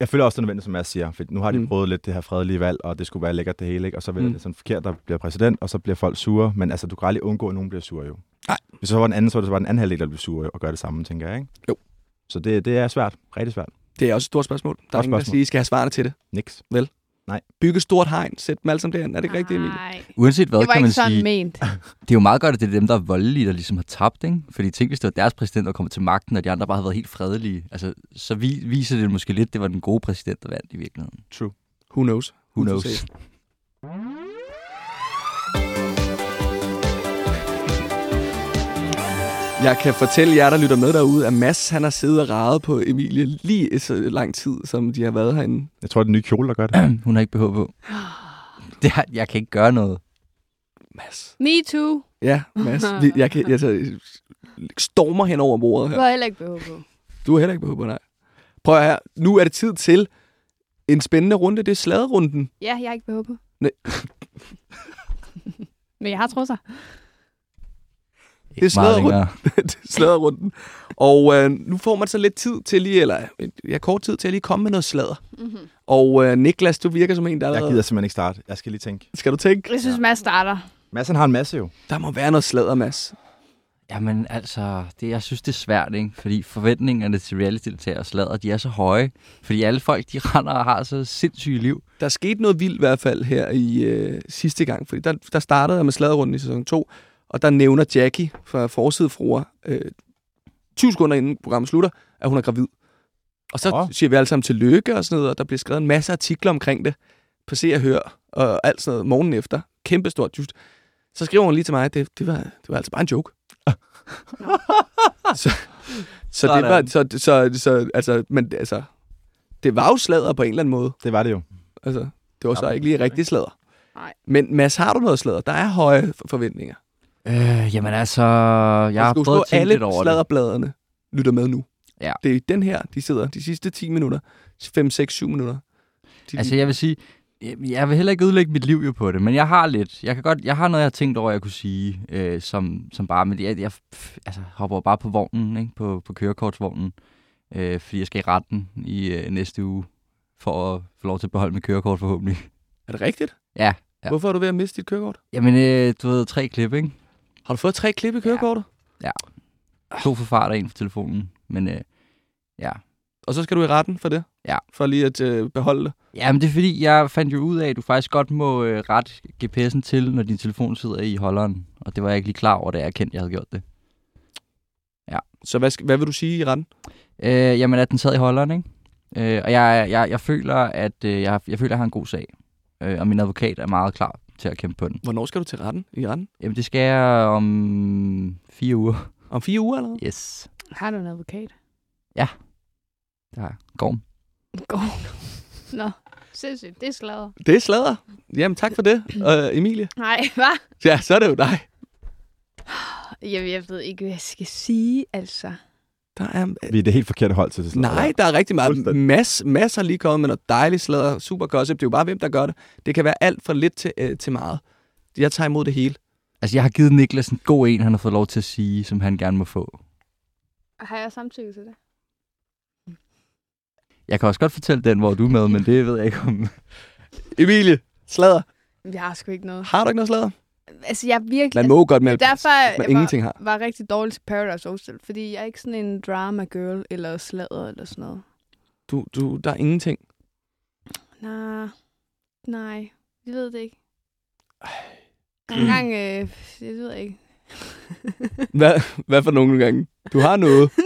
Jeg føler også, det er nødvendigt, som jeg siger. For nu har de Mm. prøvet lidt det her fredelige valg, og det skulle være lækkert det hele, ikke? Og så vælger Mm. det sådan forkert, der bliver præsident, og så bliver folk sure. Men altså, du kan aldrig undgå, at nogen bliver sure jo. Nej. Hvis så var den anden, så var det så bare den anden halvdel, der bliver sure og gør det samme, tænker jeg, ikke? Jo. Så det, det er svært. Rigtig svært. Det er også et stort spørgsmål. Der er ingen, der spørgsmål. siger, I skal have svarene til det. Niks. Bygge stort hegn, sæt dem alle sammen derind. Er det ikke rigtigt, Emilie? Nej, Uanset hvad, det var kan man ikke sådan sige, ment. det er jo meget godt, at det er dem, der er voldelige, der ligesom har tabt, ikke? Fordi tænk, hvis det var deres præsident, der kom til magten, og de andre bare havde været helt fredelige. Altså, så vi, viser det måske lidt, det var den gode præsident, der vandt i virkeligheden. True. Who knows? Who to knows? Jeg kan fortælle jer, der lytter med derude, at Mads han har siddet og raget på Emilie lige så lang tid, som de har været herinde. Jeg tror, det er den nye kjole, der gør det. Hun har ikke behov på. Det har, jeg kan ikke gøre noget. Mads. Me too. Ja, Mads. Vi, jeg kan, jeg, så, stormer hen over bordet Du her. har heller ikke behov på. Du har heller ikke behov på, nej. Prøv her. Nu er det tid til en spændende runde. Det er sladerunden. Ja, jeg har ikke behov på. Nej. Men jeg har trusser. Ikke er meget sladder længere. det er. Og øh, nu får man så lidt tid til lige, eller ja, kort tid til at lige komme med noget sladder. Mm-hmm. Og øh, Niklas, du virker som en, der Jeg gider simpelthen ikke starte. Jeg skal lige tænke. Skal du tænke? Jeg synes, Mads starter. Mads, han har en masse jo. Der må være noget sladder, Mads. Jamen altså, det, jeg synes, det er svært, ikke? Fordi forventningerne til reality-deltagere og sladder, de er så høje. Fordi alle folk, de render og har så sindssyge liv. Der skete noget vildt i hvert fald her i øh, sidste gang. Fordi der, der startede jeg med sladerrunden i sæson 2, og der nævner Jackie fra Forsidefruer, øh, 20 sekunder inden programmet slutter, at hun er gravid. Og så Åh. siger vi alle sammen tillykke og sådan noget, og der bliver skrevet en masse artikler omkring det, på Se og Hør, og alt sådan noget morgenen efter. Kæmpestort just. Så skriver hun lige til mig, at det, det, var, det var altså bare en joke. så, så det Sådan. var, så, så, så, altså, men altså, det var jo sladder på en eller anden måde. Det var det jo. Altså, det var så ikke lige rigtig sladder. Nej. Men Mads, har du noget sladder? Der er høje for- forventninger. Øh, jamen altså, jeg har huske at på, tænke alle lidt over det. sladderbladene lytter med nu. Ja. Det er den her, de sidder de sidste 10 minutter. 5, 6, 7 minutter. De, Altså, jeg vil sige, jeg- vil heller ikke ødelægge mit liv jo på det, men jeg har lidt. Jeg kan godt, jeg har noget, jeg har tænkt over, jeg kunne sige, øh, som, som bare, men jeg, jeg pff, altså, hopper bare på vognen, ikke? På, på kørekortsvognen, øh, fordi jeg skal i retten i øh, næste uge, for at få lov til at beholde mit kørekort forhåbentlig. er det rigtigt? Ja. Ja. Hvorfor er du ved at miste dit kørekort? Jamen, øh, du ved, tre klip, ikke? Har du fået tre klip i kørekortet? To for fart og en for telefonen, men øh, ja. Og så skal du i retten for det? Ja. For lige at øh, beholde det? Jamen, det er fordi, jeg fandt jo ud af, at du faktisk godt må øh, rette GPS'en til, når din telefon sidder i holderen. Og det var jeg ikke lige klar over, da jeg kendte, at jeg havde gjort det. Så hvad, skal, hvad vil du sige i retten? Øh, jamen, at den sad i holderen, ikke? Øh, og jeg, jeg, jeg føler, at øh, jeg, jeg føler, at jeg har en god sag. Øh, og min advokat er meget klar til at kæmpe på den. Hvornår skal du til retten? I retten? Jamen, det skal jeg om fire uger. Om fire uger eller? Yes. Har du en advokat? Det har jeg. Gorm. Gå. Nå, sindssygt. Det er sladder. Det er sladder. Jamen, tak for det, øh, Emilie. Nej, hvad? Ja, så er det jo dig. Jeg, jeg ved ikke, hvad jeg skal sige, altså. Der er, Vi er det helt forkerte hold til det. nej, der er rigtig meget. Mass, masser lige kommet med noget dejligt sladder. Super gossip. Det er jo bare, hvem der gør det. Det kan være alt fra lidt til, øh, til meget. Jeg tager imod det hele. Altså, jeg har givet Niklas en god en, han har fået lov til at sige, som han gerne må få. Har jeg samtykke til det? Jeg kan også godt fortælle den, hvor du er med, men det ved jeg ikke om... Emilie, sladder. Jeg har sgu ikke noget. Har du ikke noget sladder? Altså, jeg virkelig... Man må jo godt med, Derfor man jeg ingenting har. var, var rigtig dårlig til Paradise Hotel, fordi jeg er ikke sådan en drama girl eller sladder eller sådan noget. Du, du, der er ingenting. Nej, nej, jeg ved det ikke. Der er engang, øh, jeg ved ikke. Hvad, hvad for nogle gange? Du har noget.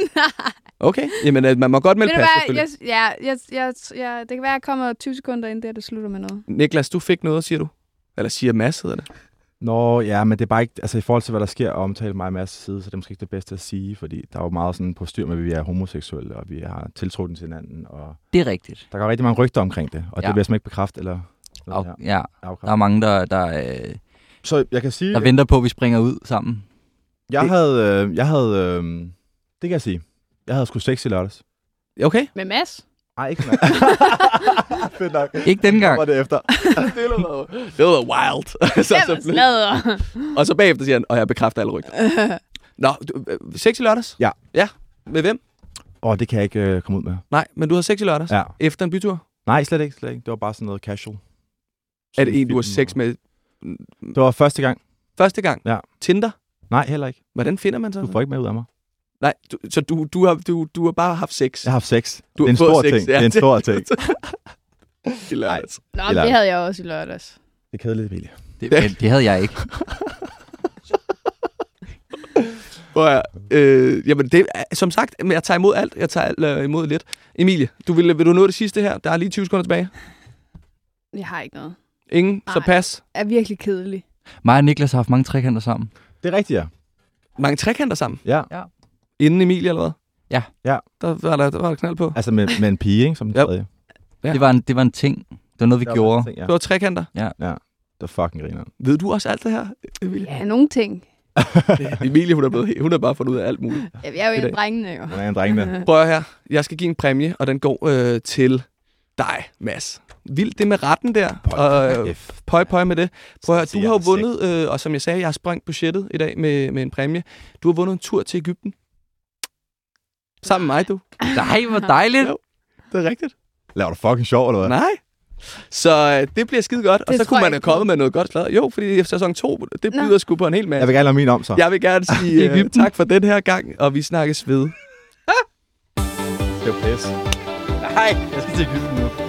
Okay, jamen øh, man må godt melde pas, selvfølgelig. jeg, ja, jeg, jeg, jeg, det kan være, at jeg kommer 20 sekunder ind der, det slutter med noget. Niklas, du fik noget, siger du? Eller siger Mads, hedder det? Nå, ja, men det er bare ikke... Altså, i forhold til, hvad der sker og omtale mig og Mads side, så er det måske ikke det bedste at sige, fordi der er jo meget sådan på styr med, at vi er homoseksuelle, og vi har tiltro til hinanden, og Det er rigtigt. der er rigtig mange rygter omkring det, og ja. Det vil jeg simpelthen ikke bekræfte eller Af, ja, der er mange, der, der, øh, Så jeg kan sige, der venter på, at vi springer ud sammen. jeg havde, øh, jeg havde, øh, det kan jeg sige, jeg havde sgu sex i lørdags. Okay. Med Mads? Nej, ikke med. Fedt nok. Ikke denne gang. Var det efter. det lyder, det lyder wild. så, Det var så, sladder. og så bagefter siger han, og jeg bekræfter alle rygter. Nå, du, øh, sex i lørdags? Ja. Ja, med hvem? Åh, det kan jeg ikke øh, komme ud med. Nej, men du har sex i lørdags? Ja. Efter en bytur? Nej, slet ikke, slet ikke. Det var bare sådan noget casual. Er det Sådan en, du har sex med Det var første gang. første gang? Ja. Tinder? Nej, heller ikke. Hvordan finder man så? Du får ikke med ud af mig. Nej, du, så du, du, har, du, du har bare haft sex? Jeg har haft sex. Du det er en har fået stor sex, ting. ja. Det er en stor ting. I lørdags. Nå, men Eller- det havde jeg også i lørdags. Det er kedeligt, Emilie. Det, men det havde jeg ikke. Hvor jeg, øh, jamen det, er- som sagt, jeg tager imod alt. Jeg tager alt, øh, imod lidt. Emilie, du vil, vil du nå det sidste her? Der er lige 20 sekunder tilbage. Jeg har ikke noget. Ingen, så Nej. pas. Jeg er virkelig kedelig. Mig og Niklas har haft mange trekanter sammen. Det er rigtigt, ja. Mange trekanter sammen. Ja, Inden Emilie, eller hvad? Ja. Ja. Der var der, der, var der knald på. altså med, med en pige, ikke? Som den Ja. tredje. Ja. Det, var en, det var en ting. Det var noget, vi Det var gjorde. en ting, Ja. Du har trekanter. Det var fucking griner. Ved du også alt det her, Emilie? Ja, nogle ting. Emilie, hun er, blevet, hun er bare fundet ud af alt muligt. Jeg er jo en drengene, jo. Hun er en dreng, der. Prøv her. Jeg skal give en præmie, og den går øh, til dig, Mads. Vildt det med retten der. Og, øh, pøj, pøj med det. Prøv at høre, du jeg har jo har vundet, øh, og som jeg sagde, jeg har sprængt budgettet i dag med, med en præmie. Du har vundet en tur til Ægypten. Sammen med mig, du. Nej, hvor dejligt. Jo. Det er rigtigt. Laver du fucking sjov, eller hvad? Nej. Så øh, det bliver skide godt. Og Det så tror kunne man have kommet med noget godt sladder. Jo, fordi sæson 2, det Nå. byder sgu på en hel masse. Jeg vil gerne have min om, så. Jeg vil gerne sige øh, Ægypten. tak for den her gang, og vi snakkes ved. Det er pis. Nej, jeg skal til Egypten nu.